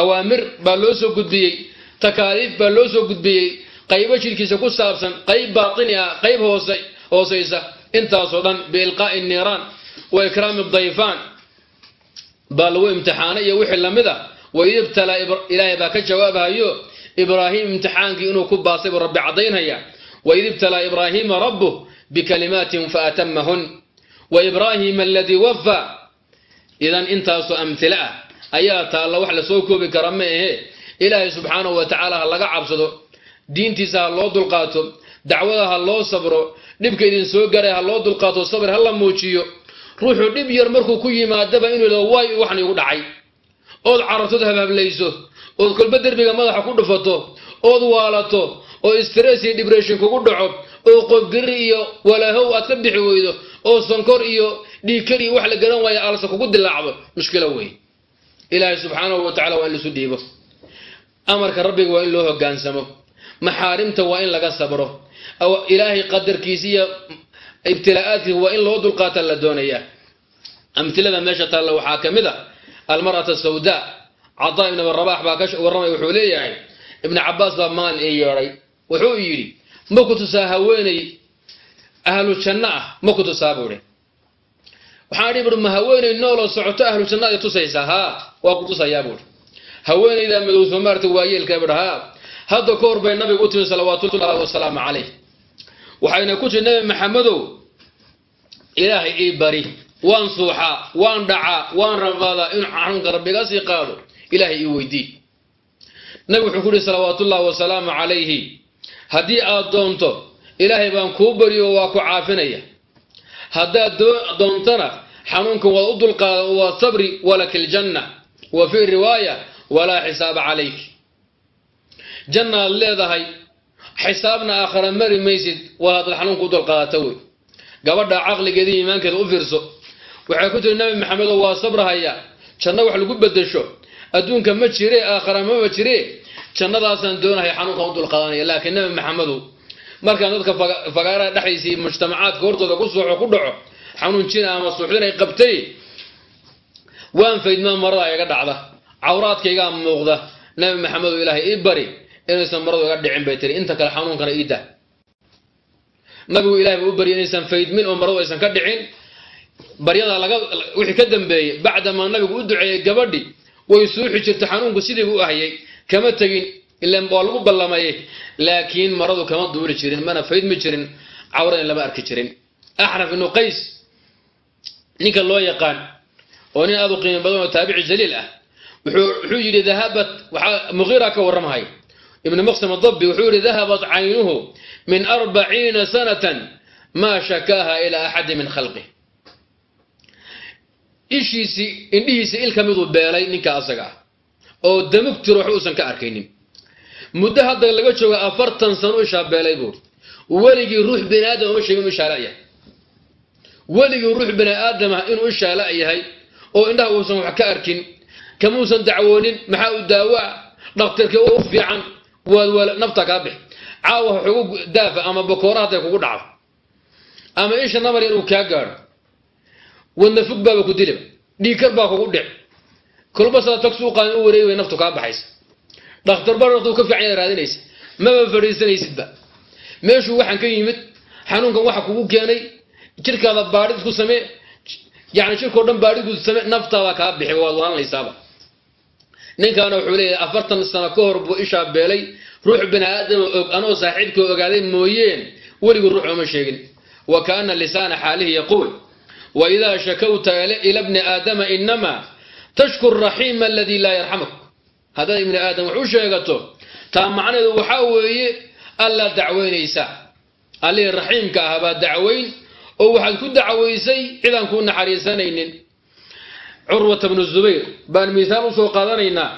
[SPEAKER 1] awaamir baa loo soo gudbiyey takaaliif baa loo soo gudbiyey qaybo jidhkiisa ku saabsan qayb baatini ah qayb hoosaysa intaasoo dhan biilqaa'i niiraan wa ikraami dayfaan baa lagu imtixaanay iyo wixii la mid a waid ibtalaa ilaahay baa ka jawaabahayo ibraahim imtixaankii inuu ku baasay buu rabbi caddaynhaya waid ibtalaa ibraahiima rabbuh bikalimaatin faatamahun wa ibraahiima aladii wafaa idan intaasoo amtile ah ayaa taalla wax la soo koobi kara ma ahe ilaahay subxaanahu wa tacaala ha laga cabsado diintiisa ha loo dulqaato dacwada ha loo sabro dhibka idin soo garay ha loo dulqaato sabir ha la muujiyo ruuxu dhib yar markuu ku yimaadaba inuu yidhahdo waay waxan igu dhacay. Ood carartood habhablayso ood kolba derbiga madaxa ku dhufato ood waalato oo stress iyo dibreshin kugu dhaco oo qobgiri iyo walaahow aad ka bixi weydo oo sonkor iyo dhiikar iyo wax la garan waayo alse kugu dilaacdo mushkilo wey ilaahay subxaanahu wa tacala waa in laisu dhiibo amarka rabbiga waa in loo hogaansamo. Maxaarimta waa in laga sabro. Ilaahay qadarkiisa iyo ibtilaa'aadkiisa waa in loo dulqaata la doonayaa. Amtilada meesha taalla waxaa ka mid a almar'ata sawda cataa ibn rabax baa ka warramay wuxuu leeyahay ibnu cabaas baa maalin ii yeedhay. Wuxuu yidhi ma ku tusaa haweeney ahlu janno ah ma ku tusaa buuhi waxaan idhi bui ma haweeney nooloo socoto ahlu jannaad tusaysaa? Haa waa ku tusayaa buuhi haweeneyda madow soo maarta waayeelkaa haa hadda ka bay nabigu u timi salawaatullahi wasalaamu calayh. Waxayna ku tiri nabi maxamedow ilaahay ii bari waan suuxaa waan dhacaa waan rabaadaa inuu xanuunka rabbiga sii qaado ilaahay ii weydii nabi wuxuu ku yihi salawaatullaahi wasalaamu calayhi haddii aad doonto ilaahay baan kuu bariyo waa ku caafinaya. Haddaad doontana xanuunkan waad u dulqaada waa sabri walaka ljanna wa fii riwaaya walaa xisaaba calayk. Jannaad leedahay xisaabna aakhara mari maysid waa haddaad xanuunka u dulqaadata wey. Gabadha caqligeeda iimaankeeda u fiirso waxay ku tiri nabi maxamedo waa sabrahaya janno wax lagu bedesho adduunka ma jire aakhara mama jire. Jannadaasaan doonahay xanuunkan u dulqaadanaya laakiin nabi maxamedow markaan dadka fagaaraha dhexdiisa iyo mujtamacaadka hortooda ku sooxo ku dhaco xanuun jina ama suuxdin ay qabtay waan faydmaa marada iga dhacda cawraadkaygaa muuqda. Nabi maxamedow ilaahay ii bari inaysan maradu iga dhicin bay tiri inta kale xanuunkana ii dah nabigu ilahay buu u baryay inaysan faydmin oo maradu aysan ka dhicin. Baryada laga wixii ka dambeeyey bacdamaa nabigu u duceeyey gabadhi way suuxi jirta xanuunku sidii buu ahayay kama tegin ilan waa lagu ballamayay laakiin maradu kama duuli jirin mana faydmi jirin cawradan lama arki jirin. Axnaf ibnu qays ninka loo yaqaan oo nin aad u qiimo badan oo taabici jaliil ah wuxuu yidhi dahabat waxaa muqiira ka warramhay ibnu maqsam adabbi wuxuu yidhi dahabat caynuhu min arbaciina sanatan maa shakaaha ilaa axadi min khalqih. Ishiisii indhihiisii il ka miduu beelay ninka asaga ah oo damug tiro wax uusan ka arkaynin. Muddo hadda laga jooga afartan sano ishaa beelay buuri weligii ruux bini aadam uma sheegin inuu ishaala yahay. Weligii ruux bini aadama inuu ishaala yahay oo indhaha uusan wax ka arkin kamuusan dacwoonin maxaa u daawaa? Dhakhtarka u fiican nafta kaa bix caawa waxugu daafa ama bakoora hadday kugu dhacdo. Ama isha nabar inuu kaa gaadho. Wadna fog baaba ku diliba dhiikar baa kugu dhic kolba saa tag suuqaan u wareegi way naftu kaa baxaysa. Dhakhtar ba naftu ka fiican yaad raadinaysa. Maba fadhiisanaysidba meeshuu waxaan ka yimid xanuunkan waxa kugu keenay jirkaada baadhid ku samee jirkao dhan baadhidu samee naftaada kaa bixi waad waalanaysaaba ninkaana wuxuu leeyahay afartan sano ka hor buu ishaa beelay. Ruux bini aadama og anoo saaxiibkao ogaaday mooyeen. Weligu ruux ooma sheegin. Wa kaana lisaana xaalihi yaquul. Waidaa shakawta ila bni aadama inamaa tashku raxiima aladii laa yarxamuk. Haddaad ibni aadam wax u sheegato taa macnaheedu waxaa weeye allaad dacweynaysaa allihii raxiimka ah baad dacweyn oo waxaad ku dacwaysay cidaan kuu naxariisanaynin curwata bnu zubayr. Baan miisaal u soo qaadanaynaa.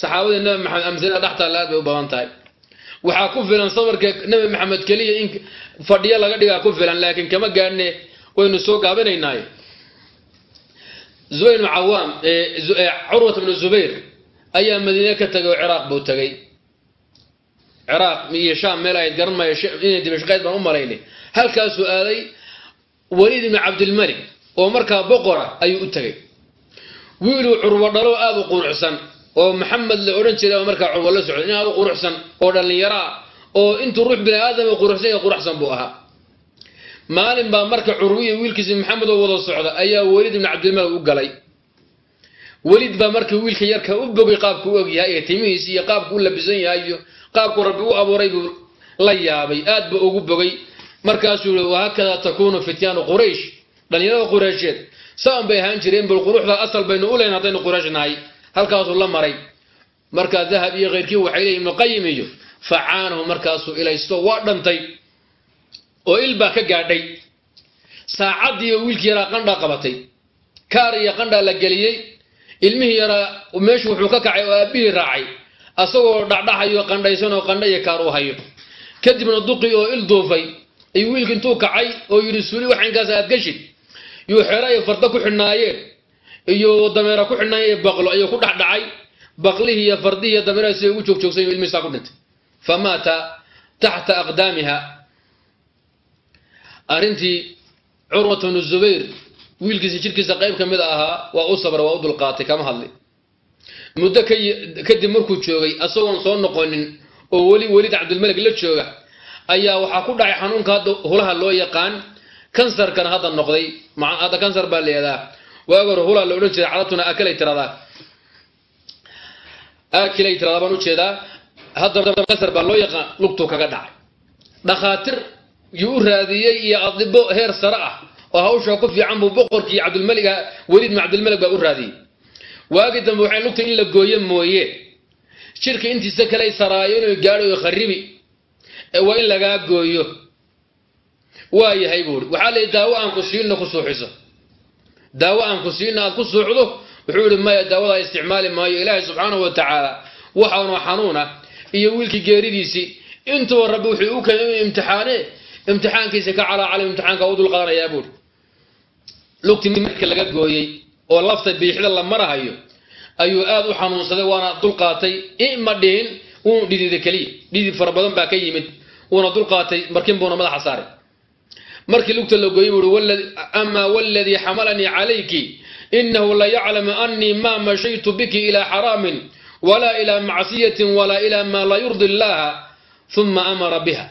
[SPEAKER 1] Saxaabadii nabi maxamed amsilada dhextaalla aad bay u badan tahay. Waxaa ku filan sabarka nabi maxamed keliya in fadhiyo laga dhigaa ku filan laakiin kama gaadhne waynu soo gaabinaynaaye zubayr bnu cawaam curwata bnu zubayr ayaa madiine ka tagay oo ciraaq buu tagay. Ciraaq iyo shaam meel ahayd garan maayo inay dimashqayd baan u malaynay halkaasuu aaday waliid ibnu cabdilmalik oo markaa boqora ayuu u tegay wiiluu curwo dhalo aada u qunucsan oo maxamed la odhan jiray markaa cumar la socday nin aad u quruxsan oo dhallinyaro ah oo intuu ruux bini aadama quruxsan iyo quruxsan buu ahaa. Maalin baa marka curwiya wiilkiisi maxamed oo wada socda ayaa welid ibn cabdilmalik u galay. Welid baa marka wiilka yarka u bogay qaabku u ogyahay iyo timihiisi iyo qaabku u labisan yahay iyo qaabku rabbi u abuuray buu la yaabay. Aad ba ugu bogay. Markaasuu yihi wahaakada takuunu fityaanu quraysh? Dhallinyarada qureysheed saan bay ahaan jireen bal quruxda asal baynu u leyn haddaynu quraysh nahay. Halkaasuu la maray. Markaa dahab iyo keyrkii waxay leeyihiin ibnuqayim iyo facaanahu markaasuu ilaysto waa dhantay oo il baa ka gaadhay. Saacaddiiba wiilkii yaraa qandhaa qabatay. Kaar iyo qandhaa la geliyey. Ilmihii yaraa meeshu wuxuu ka kacay oo aabbihii raacay. Asagoo dhacdhaxayo qandhaysan oo qandha iyo kaar u hayo. Kadibna duqi oo il duufay. Ayuu wiilki intuu kacay oo yidhi suli waxaynkaas aad geshid yuu xero ay farda ku xidhnaayeen iyo dameera ku xidhnaayeen baqlo ayuu ku dhexdhacay baqlihii iyo fardihii iyo dameeraha siday ugu joogjoogsan ilmihiisaa ku dhintay. Famaata taxta aqdaamiha. Arrintii curwat bnu zubayr wiilkiisa jirkiisa qayb ka mid ahaa waa u sabra waa u dulqaatay kama hadli. Muddo kadib markuu joogay asagoon soo noqonin oo weli welid cabdilmalik la jooga ayaa waxaa ku dhacay xanuunka hadda hulaha loo yaqaan kansarkana hadda noqday hadda kansar baa leedaa waag hore hulaha la odhan jiray cadatuna akalay tiradaa akilay tiradaa baan u jeedaa hadda kansar baa loo yaqaan lugtuu kaga dhacay. Dhakhaatiir yuu u raadiyey iyo adibo heer sare ah oo hawsha ku fiican buu boqorkii cabdilmalik weliid bin cabdilmalik baa u raadiyey. Waagi dambe waxay lugta in la gooyo mooye. Jirka intiisa kale saraayo inuu gaadho oo kharibi waa in lagaa gooyo waa yahay buuri waxaa la daawo aan ku siino ku suuxiso. Daawo aan ku siino aad ku suuxdo wuxuu yihi maya daawadaa isticmaali maayo ilaahay subxaanahu wa tacaala waxaanu xanuuna iyo wiilkii geeridiisii intuba rabbi wuxuu u keenay inuu imtixaane imtixaankiisa ka calaacalay imtixaanka u dulqaadanayaa buuri lugtii marka laga gooyey oo lafta biixda la marahayo ayuu aad u xanuunsaday waana dulqaatay ima dhihin wuu dhididay keliya. Dhidid fara badan baa ka yimid wuuna dulqaatay markin buuna madaxa saaray markii lugta la gooyey buui amaa waladii xamalanii calayki inahu la yaclamu anii ma mashaytu biki ilaa xaraamin walaa ilaa macsiyatin walaa ilaa maa laa yurdi llaha uma amara biha.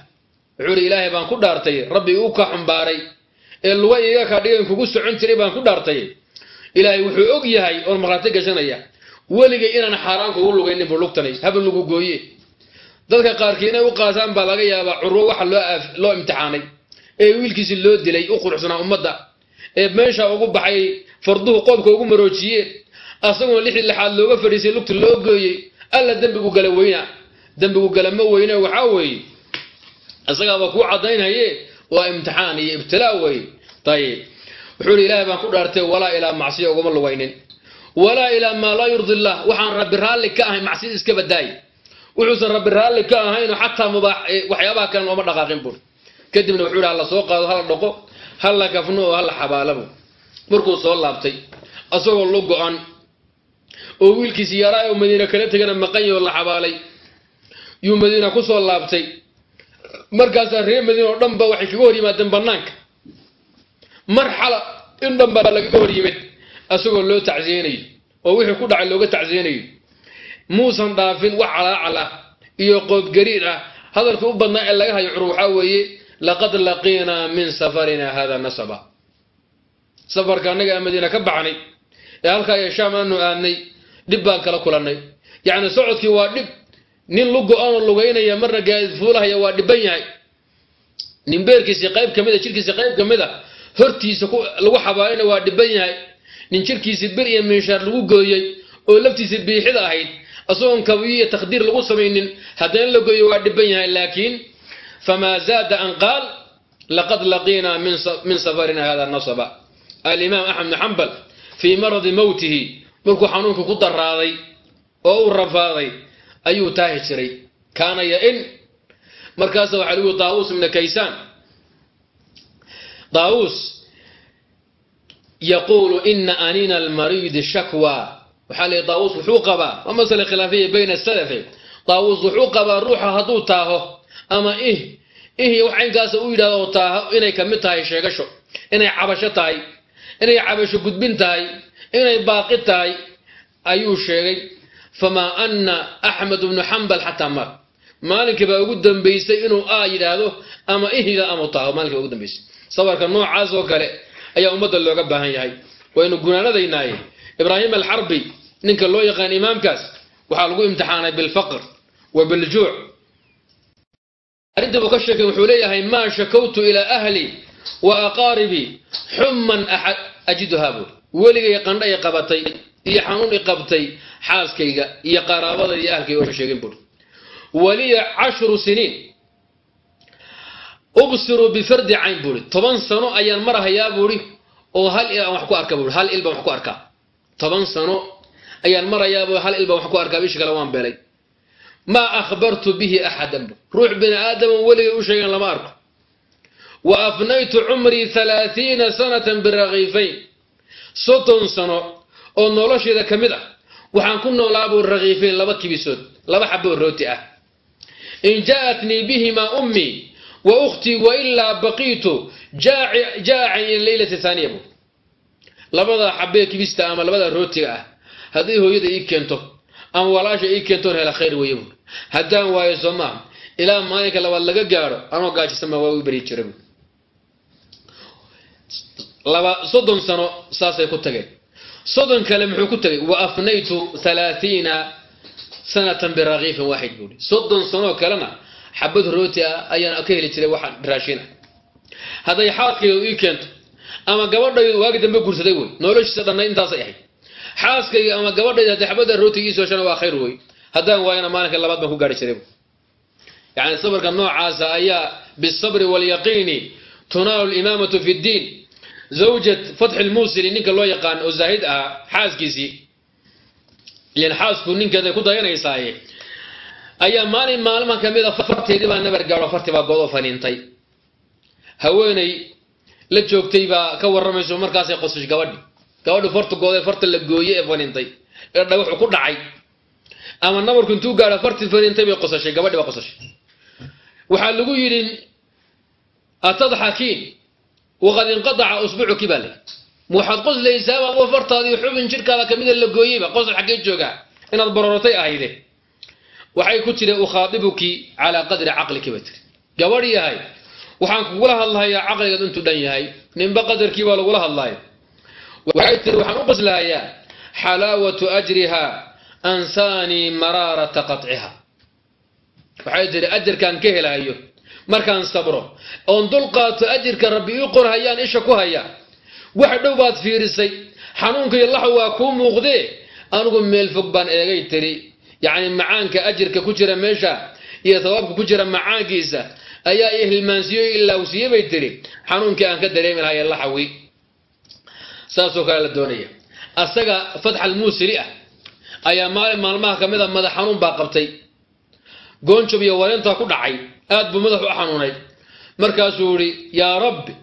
[SPEAKER 1] Wuxuu ihi ilaahay baan ku dhaartay rabbi uu ka xumbaaray ee luga iga ka dhigan kugu socon jiray baan ku dhaartay. Ilaahay wuxuu og yahay oon markhaati gashanaya weligay inaan xaaraan kugu lugaynin buu lugtanay habal lagu gooye. Dadka qaarkii inay u qaasaan baa laga yaabaa curwo waxa loo imtixaanay ee wiilkiisi loo dilay u quruxsanaa ummadda ee meesha ugu baxay farduhu qoobka ugu maroojiyeen asagoon lixdii lixaad looga fadhiisay lugta loo gooyey alla dembigu gala weyna. Dembigu gala ma weyne waxaa weeye isagaaba kuu caddaynhaye waa imtixaan iyo ibtilaa weye ayib wuxuu ihi ilaahay baan ku dhaartay walaa ilaa macsiya ugama lugaynin walaa ilaa maa laa yurdi illah. Waxaan rabbi raalli ka ahay macsiyada iska badaay wuxuusan rabbi raalli ka ahayn xataa mubaax waxyaabaha kalen ooma dhaqaaqin bur kadibna wuxuu ihi hala soo qaado hala dhaqo hala kafno oo hala xabaalabo. Markuu soo laabtay asagoo lu go-an oo wiilkiisi yaraa oo madiina kala tegana maqanyo la xabaalay yuu madiina ku soo laabtay. Markaasaa reer madiina oo dhan ba waxay kaga hor yimaadeen banaanka marxala in dhan baa lagaga hor yimid asagoo loo tacsiyeynayo oo wixii ku dhacay looga tacsiyeynayo muusan dhaafin wax calaacal ah iyo qoobgariir ah. Hadalka u badnaa ee laga hayo cur waxaa weeye laqad laqiinaa min safarina hada nasaba safarka annaga aan madiina ka baxnay ee halkaa iyo shaam aanu aadnay dhib baan kala kulannay yacni socodkii waa dhib nin lu go'aanoo lugaynaya marna gaadid fuulahaya waa dhiban yahay nin beerkiisi qayb ka mid a jirkiisi qayb ka mid a hortiisa lagu xabaalina waa dhiban yahay nin jirkiisi bir iyo miishaar lagu gooyey oo laftiisa biixida ahayd asagoon kabiyo iyo takdiir lagu samaynin haddana la gooyo waa dhiban yahay laakiin famaa zaada an qaal laqad laqiinaa min safarina hada nasaba alimaam axmed bn xambal fii maradi mowtihi markuu xanuunka ku daraaday oo uu rafaaday ayuu taahi jiray kaana ya-in markaasa waxaa lagu daawuus ibna kaysaan daawuus yaquulu ina anina almariidi shakwa waxaa la daawuus wuxuu qabaa waa masale khilaafiya bayna salafi daawuus qabaa ruuxa hadduu taaho ama ih ih wax caynkaasa u yidhahdo taaho inay ka mid tahay sheegasho inay cabasho tahay inay cabasho gudbin tahay inay baaqi tahay ayuu sheegay famaa ana axmed bnu xambal xataa maat maalinkii baa ugu dambaysay inuu a yidhaahdo ama ihida ama taaho maalinkii baa ugu dambaysay sabarka noocaas oo kale ayaa ummadda looga baahan yahay. Waynu gunaanadaynaaye ibraahim alxarbi ninka loo yaqaan imaamkaas waxaa lagu imtixaanay bilfaqr wa biljuuc arrinta buu ka sheekay wuxuu leeyahay maa shakawtu ilaa ahli wa aqaaribii xumman ajiduhaa buuri weligay qandha i qabatay iyo xanuun i qabtay xaaskayga iyo qaraabada iyo ahalkayga ooma sheegin buuri waliya cashru siniin. Ubsiru bifardi cayn buuri toban sano ayaan marahayaa buuri oo hal il aan wax ku arka buuri hal il wax ku arkaa. Toban sano ayaan marayaa buuri hal il baan wax ku arkaa bishi kale waan beelay maa akhbartu bihi axadan ruux bini aadaman weligay u sheegan lama arko. Wa afnaytu cumrii halaathiina sanatan birakiifayn soddon sano oo nolosheeda ka mid ah waxaan ku noolaa buu rakiifayn laba kibisood laba xaboo rooti ah. In ja'atnii bihimaa ummii wa ukhtii wailaa baqiitu jaacan ila leylati haaniya bu. Labadaa xabee kibista ama labadaa rootiga ah hadday hooyada ii keento ama walaasha ii keentoon hela khayr weeye bu haddaan waayo soo maaha ilaa maalinka labaad laga gaadho anoo gaajisama waa u beri jira laba soddon sano saasay ku tageen. Soddon kale muxuu ku tegay wa afnaytu halaathiina sanatan birakiifin waaxid buui soddon sanoo kalena xabad rooti ah ayaan ka heli jiray waxa raashin ah hadday xaaskaydu ii keento ama gabadhaydu waagi dambe guursaday wey noloshiisa dhannayd intaasay ahayd. Xaaskayga ama gabadhayda hadday xabadda rootiga ii shana waa khayr wey haddaan waayana maalinka labaad baan ku gaari jiray yani sabarka noocaasa ayaa bisabri waalyaqiini tunaalu limaamatu fi ddiin zawjat fatxi lmuusili ninka loo yaqaan oo zaahid ahaa xaaskiisii. Ilan xaasku ninkeeday ku dayanaysaaye ayaa maalin maalmaha ka mid a farteedii baa nabar gaadho fartii baa godoo faniintay. Haweeney la joogtay baa ka warramayso markaasay qosash gabadhi. Gabadhi farta goodee farta la gooye ee faniintay. Ee dhagaxu ku dhacay ama nabarku intuu gaadho fartii faniintay bay qosashay gabadhi baa qosashay. Waxaa lagu yidhi atadxakiin waqad inqadaca usbucuki baa lay waxaad qoslaysaaba wa fartaadii xubin jidhkaada kamida la gooyeyba qosol xaggee joogaa inaad barorotay ahayde waxay ku tiri ukhaadibuki calaa qadri caqliki bay tiri gabadh yahay waxaan kugula hadlahayaa caqligaad intuu dhan yahay. Ninba qadarkii baa lagula hadlaya waxay tiri waxaan u qoslahayaa xalaawatu ajriha ansaanii maraarata qaciha waxay tiri ajarkaan ka helahayo markaan sabro oon dulqaato ajirka rabbi ii qorhayaan isha ku haya wax dhow baad fiirisay xanuunka iyo laxw waa kuu muuqdee anigu meel fog baan eegay tiri yacni macaanka ajirka ku jira meesha iyo sawaabka ku jira macaankiisa ayaa i hilmaansiiyo ilaawsiiye bay tiri xanuunkii aan ka dareemi lahay laxawi saasoo kale la doonaya asaga fatxal muusili ah ayaa maalin maalmaha ka mid a madax xanuun baa qabtay. Goonjob iyo wareentaa ku dhacay. Aad buu madax u xanuunay. Markaasuu ihi yaa rabbi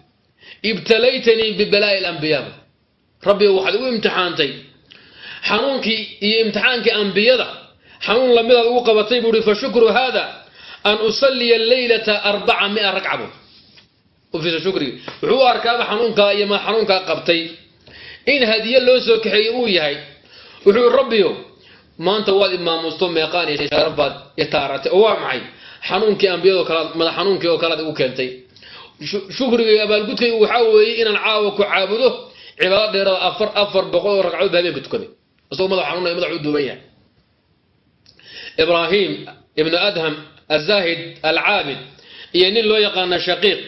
[SPEAKER 1] ibtalaytanii bibalaa'i lambiyaa rabbi waxaad igu imtixaantay. Xanuunkii iyo imtixaankii ambiyada xanuun lamidaad ugu qabatay buu ihi fa shukru haada an usalliya leylata arbaca mia ragca bu ufiisa shukrigi wuxuu arkaaba xanuunkaa iyo ma xanuunkaa qabtay. In hadiye loo soo kaxeeyey uu yahay. Wuxuu rabbiyo maanta waad imaamusto meeqaan iyo sharafaad iyo taaratay oo waa maxay? Xanuunkii ambiyado kalaad madax xanuunkii oo kalead igu keentay. Shukrigay abaalgudkay waxaa weeye inaan caawa ku caabudo cibaado dheerada afar afar boqol oo ragcadood habeenka tukaday. Isagoo madax xanuunaya madax u duuban yahay. Ibraahim ibnu adham azahid alcaabid iyo nin loo yaqaana shaqiiq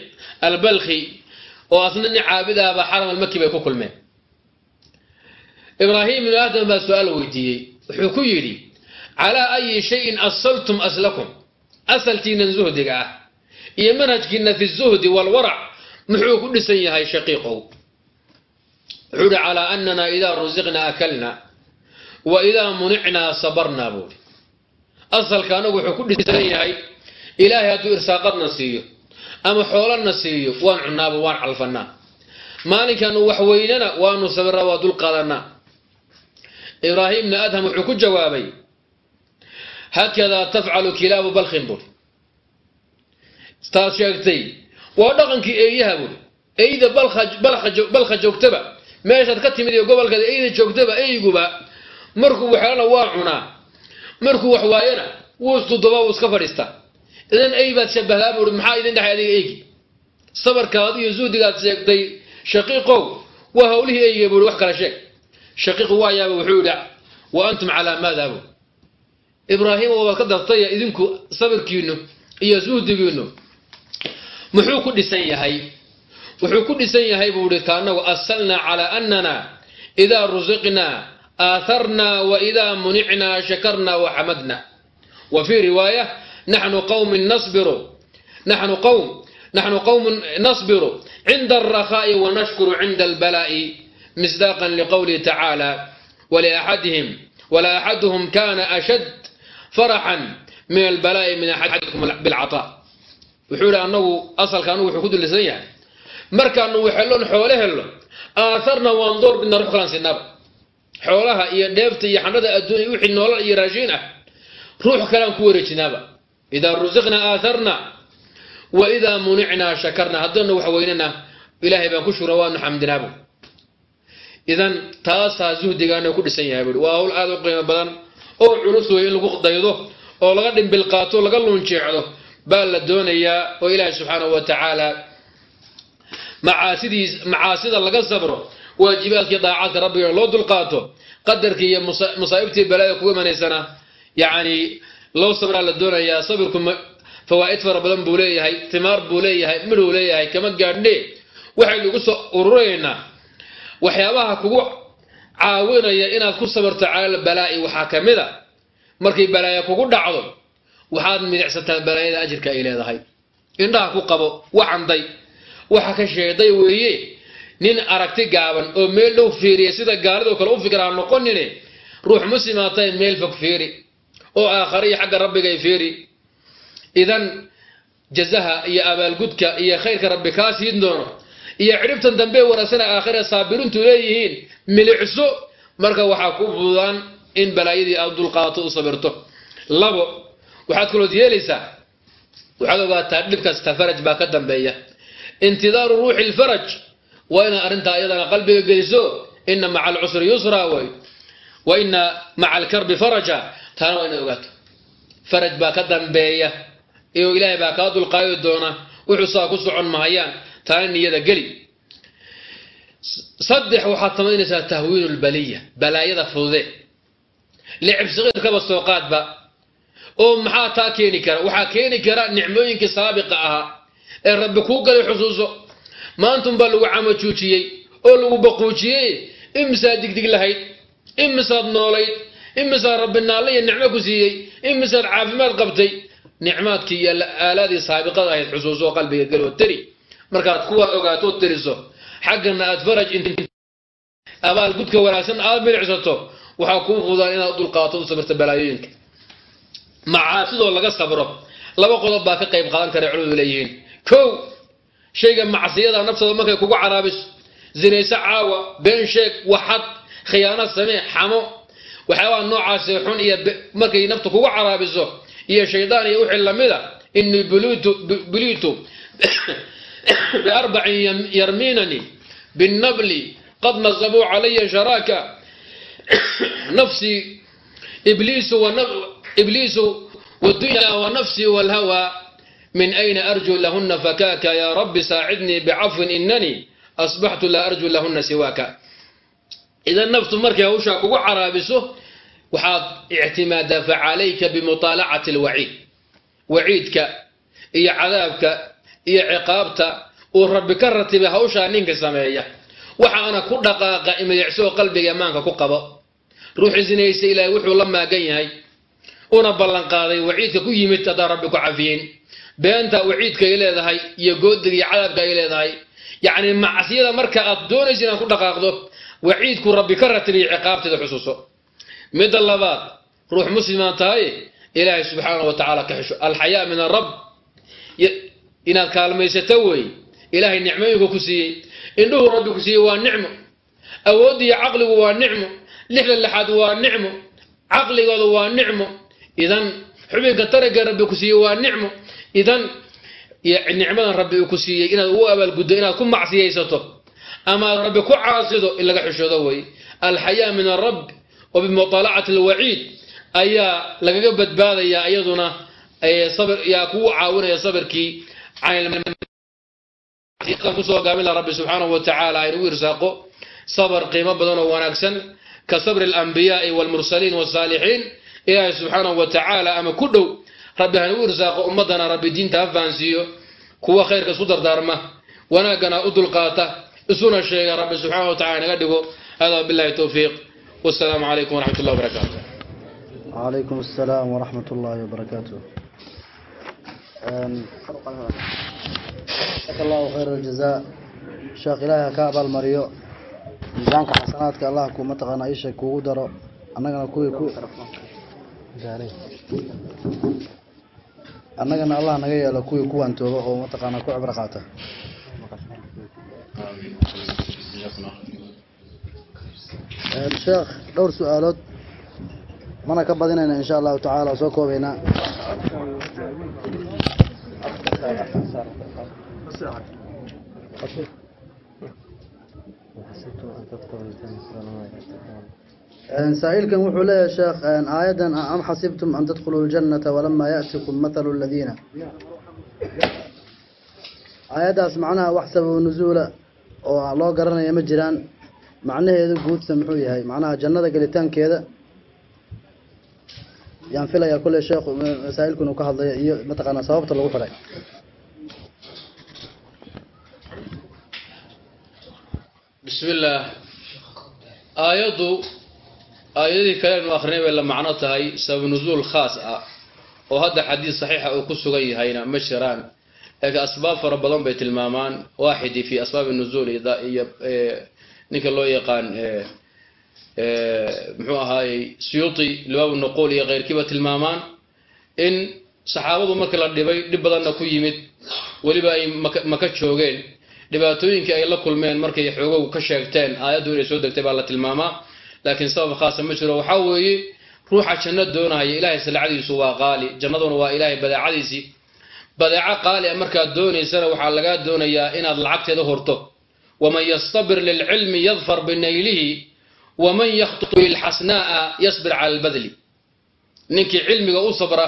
[SPEAKER 1] albalkhi oo asna nin caabid xaram almaki bay ku kulmeen. Ibraahim ibnu adham baa su'aal weydiiyey wuxuu ku yidhi calaa ayi shayin asaltum aslakum. Asalkiinan zuhdiga ah iyo manhajkiina fi zuhdi walwarac muxuu ku dhisan yahay shaqiiqow. Wuxuu ihi calaa anana idaa rusiqnaa akalna wa idaa municnaa sabarnaa buuhi asalka anagu wuxuu ku dhisan yahay ilaahay hadduu irsaaqadna siiyo ama xoolana siiyo waan cunaaba waan calfanaa maalinkaanu waxweynana waanu sabirnaa waa dulqaadanaa ibraahim ibni adham wuxuu ku jawaabay hakadaa tafcalu kilaabu balkin buuri taad sheegtay waa dhaqankii eeyaha buuri eyda balka joogtaba meeshaad ka timid iyo gobolkaad eyda joogtaba eyguba markuu waxeelana waa cunaa markuu wax waayana wuu isduduba wuu iska fadhiistaa idan ey baad shabahdaa buui maxaa idin dhexay adiga eygi sabarkaad iyo zuhdigaad sheegtay shaqiiqow waa hawlihii eyga buui wax kala sheeg shaqiiqu waa yaaba wuxuu yidhi wa antum calaa maada bu ibraahima waad ka dartaya idinku sabirkiinu iyo zuhdigiinu muxuu ku dhisan yahay? Wuxuu ku dhisan yahay buu ihi kaanagu asalnaa calaa anana idaa rusiqnaa aatharnaa wa idaa municnaa shakarnaa wa xamadna wa fii riwaaya naxnu qawmin nasbiru naxnu qawm naxnu qawmun nasbiru cinda alrakhaa'i wa nashkuru cinda albalaa'i misdaaqan liqowlihi tacaala waliaxadihim wala axaduhum kana ashad faraxan min albalaa'i min axadikum bilcataa wuxuu yidhi annagu asalka anugu wuxuu ku dulisan yahay markaanu waxelon xoole helno aatharna waan door bidna rux kalaan sinaba xoolaha iyo dheefta iyo xanada adduunya wixii noolal iyo raashiin ah ruux kalaan ku wareejinaaba idaa rusiqnaa aatharna wa idaa municnaa shakarna haddaynu wax weynana ilaahay baan ku shura waanu idan taasaa zuhdigaana ku dhisan yahay buui waa hawl aada u qiimo badan oo culus wey in lagu daydo oo laga dhimbil qaato laga luunjeecdo. Baa la doonayaa oo ilaahay subxaanahu wa tacaala macaasidiis macaasida laga sabro waajibaadkii daacadka rabbiga loo dulqaato qadarkii iyo masaa'ibtii balaada kugu imanaysana yacni loo sabraa la doonayaa sabirku fawaa'id fara badan buu leeyahay timaar buu leeyahay midhuu leeyahay kama gaadhne. Waxaynu ugu soo ururaynaa waxyaabaha kugu caawinaya inaad ku sabarto cala balaa'i waxaa ka mid a. Markay balaaya kugu dhacdo waxaad midicsataa balaayada ajirka ay leedahay. Indhaha ku qabo wacanday waxa ka sheeday weeye nin aragti gaaban oo meel dhow fiiriya sida gaalidoo kale u fikraa noqonine ruux muslimaatay meel fog fiiri. Oo aakhare iyo xagga rabbigay fiiri. Idan jazaha iyo abaalgudka iyo khayrka rabbi kaa siin doono iyo cidhibtan dambe wanagsana aakhira saabiriintu leeyihiin milicso. Marka waxaa ku fududaan in balaayadii aad dulqaato u sabirto. Labo waxaad kalood yeelaysaa waxaad ogaataa dhib kasta faraj baa ka dambeeya. Intidaaru ruuxi lfaraj waa inaad arrintaa iyadana qalbiga geliso ina maca alcusri yusra way wa ina maca alkarbi faraja taana waa inaad ogaato. Faraj baa ka dambeeya iyo ilaahay baa kaa dulqaadi doona wuxuu saa ku socon mahayaan taana niyada geli. Saddex waxaad samaynaysaa tahwiinu lbaliya balaayada fudude. Licib saqiirkaba soo qaadba. Oo maxaa taa keeni kara? Waxaa keeni kara nicmooyinkii saabiqa ahaa ee rabbi kuu galay xusuuso. Maantunbaa lagu camajuujiyey oo lagu baquujiyey imisaad digdig lahayd imisaad noolayd imisaad rabbi naalle iyo nicmo ku siiyey imisaad caafimaad qabtay. Nicmaadkii iyo aalaadii saabiqada ahayd xusuuso qalbiga geli oo tiri markaad kuwa ogaato tiriso xaggana aad faraj abaalgudka wanaagsan aad milicsato waxaa kuu fudaan inaad dulqaato u sabirta balaayooyinka macaasidoo laga sabro laba qodob baa ka qayb qaadan kara culimadu leeyihiin. Kow shayga macsiyada naftada markay kugu caraabiso zinayso caawa been sheeg waxad khiyaano samee xamo waxyaabaha noocaasee xun iyo markay naftu kugu caraabiso iyo shaydaan iyo wixii lamida inii buliitu biarbacin yarmiinani binnabli qad nasabuu calaya sharaaka nafsii ibliisu ibliisu wadunya wanafsii walhawa min ayna arjuu lahuna fakaaka ya rabbi saacidnii bicafwin inanii asbaxtu laa arjuu lahuna siwaaka idan naftu markay hawshaa kugu caraabiso waxaad ictimaadaa facalayka bimutaalacati alwaciid waciidka iyo cadaabka iyo ciqaabta uu rabbi ka ratibay hawshaa ninka sameeya waxaana ku dhaqaaqa imidicso qalbiga imaanka ku qabo. Ruuxi sinaysa ilaahay wuxuu la maagan yahay una ballanqaaday waciidka ku yimid haddaan rabbi ku cafiyin. Beenta waciidka ay leedahay iyo goodiga iyo cadaabka ay leedahay yacni macsiyada marka aad doonaysa inaad ku dhaqaaqdo waciidku rabbi ka ratibay ciqaabteeda xusuuso. Midda labaad ruux muslimaan tahay ilaahay subxaana wa tacaala ka xisho alxayaa min arab inaad kaalmaysato wey ilaahay nicmooyinku ku siiyey. Indhuhu rabbi ku siiyey waa nicmo. Awooddiiyo caqligu waa nicmo. Lixda lixaad waa nicmo. Caqligooda waa nicmo. Idan xubinka taraga rabbi ku siiyey waa nicmo. Idan nicmadan rabbi uu ku siiyey inaad ugu abaalguddo inaad ku macsiyaysato. Ama aad rabbi ku caasido in laga xishoodo wey alxayaa min arab wa bimuطaalacati alwaciid. Ayaa lagaga badbaadayaa iyaduna yaa kugu caawinaya sabirkii an ku soo gaabin la rabbi subxaanahu wa tacaala aynu u irsaaqo sabar qiimo badan oo wanaagsan ka sabri alambiyaai walmursaliin wasaalixiin. Ilaahay subxaanahu wa tacaala ama ku dhow rabbi hanu u irsaaqo ummaddana rabbi diinta ha fahansiiyo kuwa khayrka isu dardaarma wanaaggana u dulqaata isuna sheega rabbi subxaanahu wa tacala inaga dhigo. Hada wabillahi towfiiq wassalaamu calaykum waraxmat ullahi wabarakaatu
[SPEAKER 2] calaykum assalaam waraxmat ullaahi wabarakaatu Ehm, jazaka allahu khayra aljaza sheekh ilaahi ha ka abaalmariyo miisaanka xasanaadka allah ku mataqaanaa isha kuugu daro. Annagana kuwii ku annagana allah naga yeelo kuwii kuwaantooba oo mataqaanaa ku cibro qaata. Ehm, sheekh dhowr su'aalood. Mana ka badinayna insha allahu tacaala oo soo koobeynaa سائلكم wuxuu leeyahay sheekh aayadan am xasibtum an tadkhuluu ljannata walamaa ya'tikum mathalu aladiina aayaddaas macnaha wax sabab nuzuula oo loo garanaya ma jiraan macnaheedu guudsa muxuu yahay macnaha jannada gelitaankeeda yaan filayaa kulley sheekhu masaa'ilku inuu ka hadlayo iyo mataqaanaa sababta lagu xidhay
[SPEAKER 1] bismi illaah aayaddu aayadihii kale aynu akrinay bay la macno tahay sabab nuzuul khaas ah oo hadda xadiis saxiixa uu ku sugan yahayna ma jiraan. Laakiin asbaab fara badan bay tilmaamaan waaxidii fi asbaabi nuzuul iyo ninka loo yaqaan muxuu ahaayey siyuuti libaabu nuquul iyo keyrkiiba tilmaamaan in saxaabadu markii la dhibay dhib badanna ku yimid weliba ay maka joogeen dhibaatooyinkii ay la kulmeen markay xoogow ka sheegteen aayaddu inay soo degtay baa la tilmaamaa. Laakiin sabab khaasa ma jiro waxaa weeye ruuxa janno doonaya ilaahay salacadiisu waa qaali jannaduna waa ilaahay badeecadiisii badeeco qaali a markaad doonaysana waxaa lagaa doonayaa inaad lacagteeda horto waman yastabir lilcilmi yadfar binaylihi waman yakhtutu lilxasnaa'a yasbir cala albadli. Ninkii cilmiga u sabra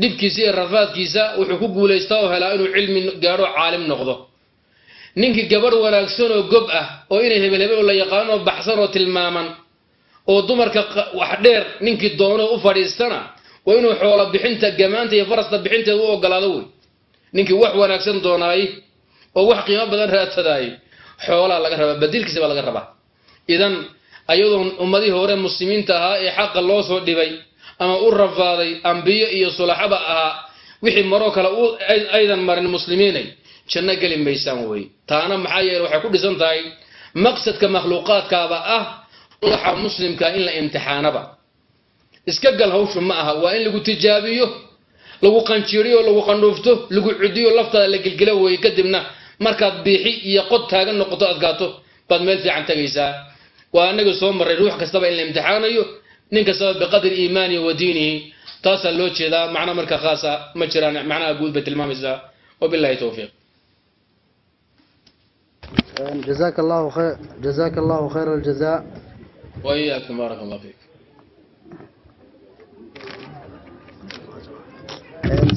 [SPEAKER 1] dhibkiisa iyo rafaadkiisa wuxuu ku guulaystaa oo helaa inuu cilmi gaadho caalim noqdo ninkii gabadh wanaagsan oo gob ah oo inay hebel hebel la yaqaano oo baxsan oo tilmaaman oo dumarka wax dheer ninkii doono u fadhiistana waa inuu xoolo bixinta gamaanta iyo farasta bixinteeda u ogolaado wey. Ninkii wax wanaagsan doonaay oo wax qiimo badan raadsadayay xoolaa laga rabaa badilkiisa baa laga rabaa idan ayadoon ummadihii hore muslimiinta ahaa ee xaqa loo soo dhibay ama u rafaaday ambiyo iyo sulaxaba ahaa wixii maroo kale aydan marin muslimiinay janno geli maysaan wey. Taana maxaa yeele waxay ku dhisan tahay maqsadka makhluuqaadkaaba ah ruuxa muslimka in la imtixaanaba. Iska gal hawshu ma aha waa in lagu tijaabiyo lagu qanjiriyo lagu qandhuufto lagu cudiyo laftaada la gelgelo weeye kadibna markaad biixi iyo qod taagan noqoto adkaato baad meel fiican tagaysaa. Waa anaga soo marray ruux kastaba in la imtixaanayo nin kastaba biqadri iimaanihi wa diinihi taasaa loo jeedaa macno marka khaasa ma jiraan macnaha guud bay tilmaamaysaa. Wabillahi towfiiq
[SPEAKER 2] جزاك الله خير جزاك الله خير الجزاء
[SPEAKER 1] وإياكم بارك الله فيك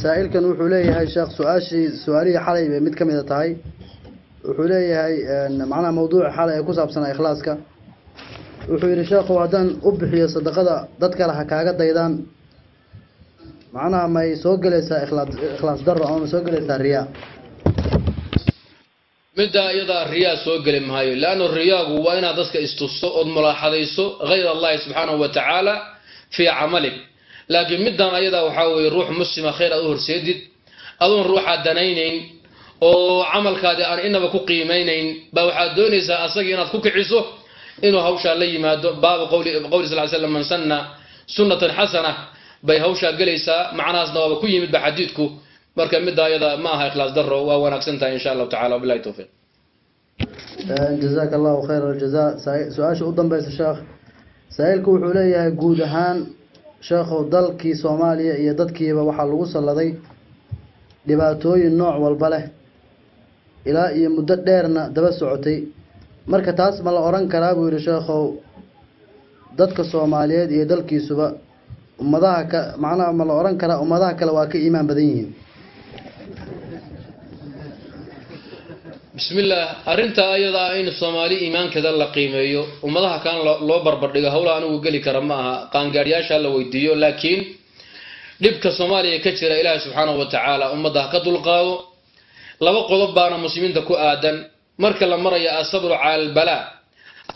[SPEAKER 2] saa'ilkan wuxuu leeyahay sheekh su-aashii su-aalihii xalay bay mid ka mida tahay wuxuu leeyahay macnaha mawduuca xalay ee ku saabsanaa ikhlaaska wuxuu yidhi sheekhu haddaan u bixiyo sadaqada dad kale ha kaaga daydaan macnaha may soo gelaysaa ikhlaas ikhlaas daro ama ma soo gelaysaa riyaa
[SPEAKER 1] Middaa iyadaa riyaa soo geli maayo leanna riyaagu waa inaad dadka istusto ood mulaaxadayso hayr allahi subxaanahu wa tacaala fii camalik laakiin middan ayadaa waxaa weeye ruux muslima khayr aad u horseedid adoon ruuxaad danaynayn oo camalkaadi aan inaba ku qiimaynayn baa waxaad doonaysaa asagii inaad ku kiciso inuu hawshaa la yimaado. Baabu qowli sal slam man sanna sunnatan xasana bay hawshaa gelaysaa macnahaasna waaba ku yimid ba xadiidku marka midda ayada ma aha ikhlaas daro waa wanaagsan tahay insha allahu tacala wabillahi towfiiq
[SPEAKER 2] jazaaka allahu khayr aljaza su'aasha u dambaysa sheekh saa-iilku wuxuu leeyahay guud ahaan sheekhow dalkii soomaaliya iyo dadkiiba waxaa lagu salladay dhibaatooyin nooc walba leh. Ilaa iyo muddo dheerna daba socotay. Marka taas ma la odhan karaa buu yidhi sheekhow dadka soomaaliyeed iyo dalkiisuba ummadaha ka macnaha ma la odhan karaa ummadaha kale waa ka iimaan badan yihiin
[SPEAKER 1] bismillaah arrintaa ayada ah in soomaali iimaankeeda la qiimeeyo ummadaha kan loo barbardhigo howla anigu geli kara ma aha. Qaangaadhyaasha la weydiiyo laakiin dhibka soomaaliya ka jira ilaahi subxaanahu wa tacaala ummadda ka dulqaado laba qodob baana muslimiinta ku aadan. Marka la marayo asabru cala albalaa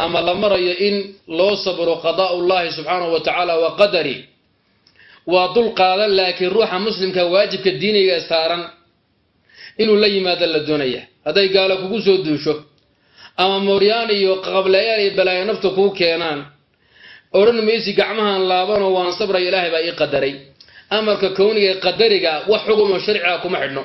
[SPEAKER 1] ama la marayo in loo sabro qadaa'u llahi subxaanahu wa tacaala wa qadari waa dul qaadan laakiin ruuxa muslimka waajibka diiniga saaran inuu la yimaado la doonaya. Hadday gaalo kugu soo duusho ama mooryaan iyo qablayaal iyo balaayo nafta kuu keenaan odhan maysi gacmahan laabanoo waan sabraya ilaahay baa ii qadaray. Amarka kowniga ee qadariga wax xugumo sharciga kuma xidhno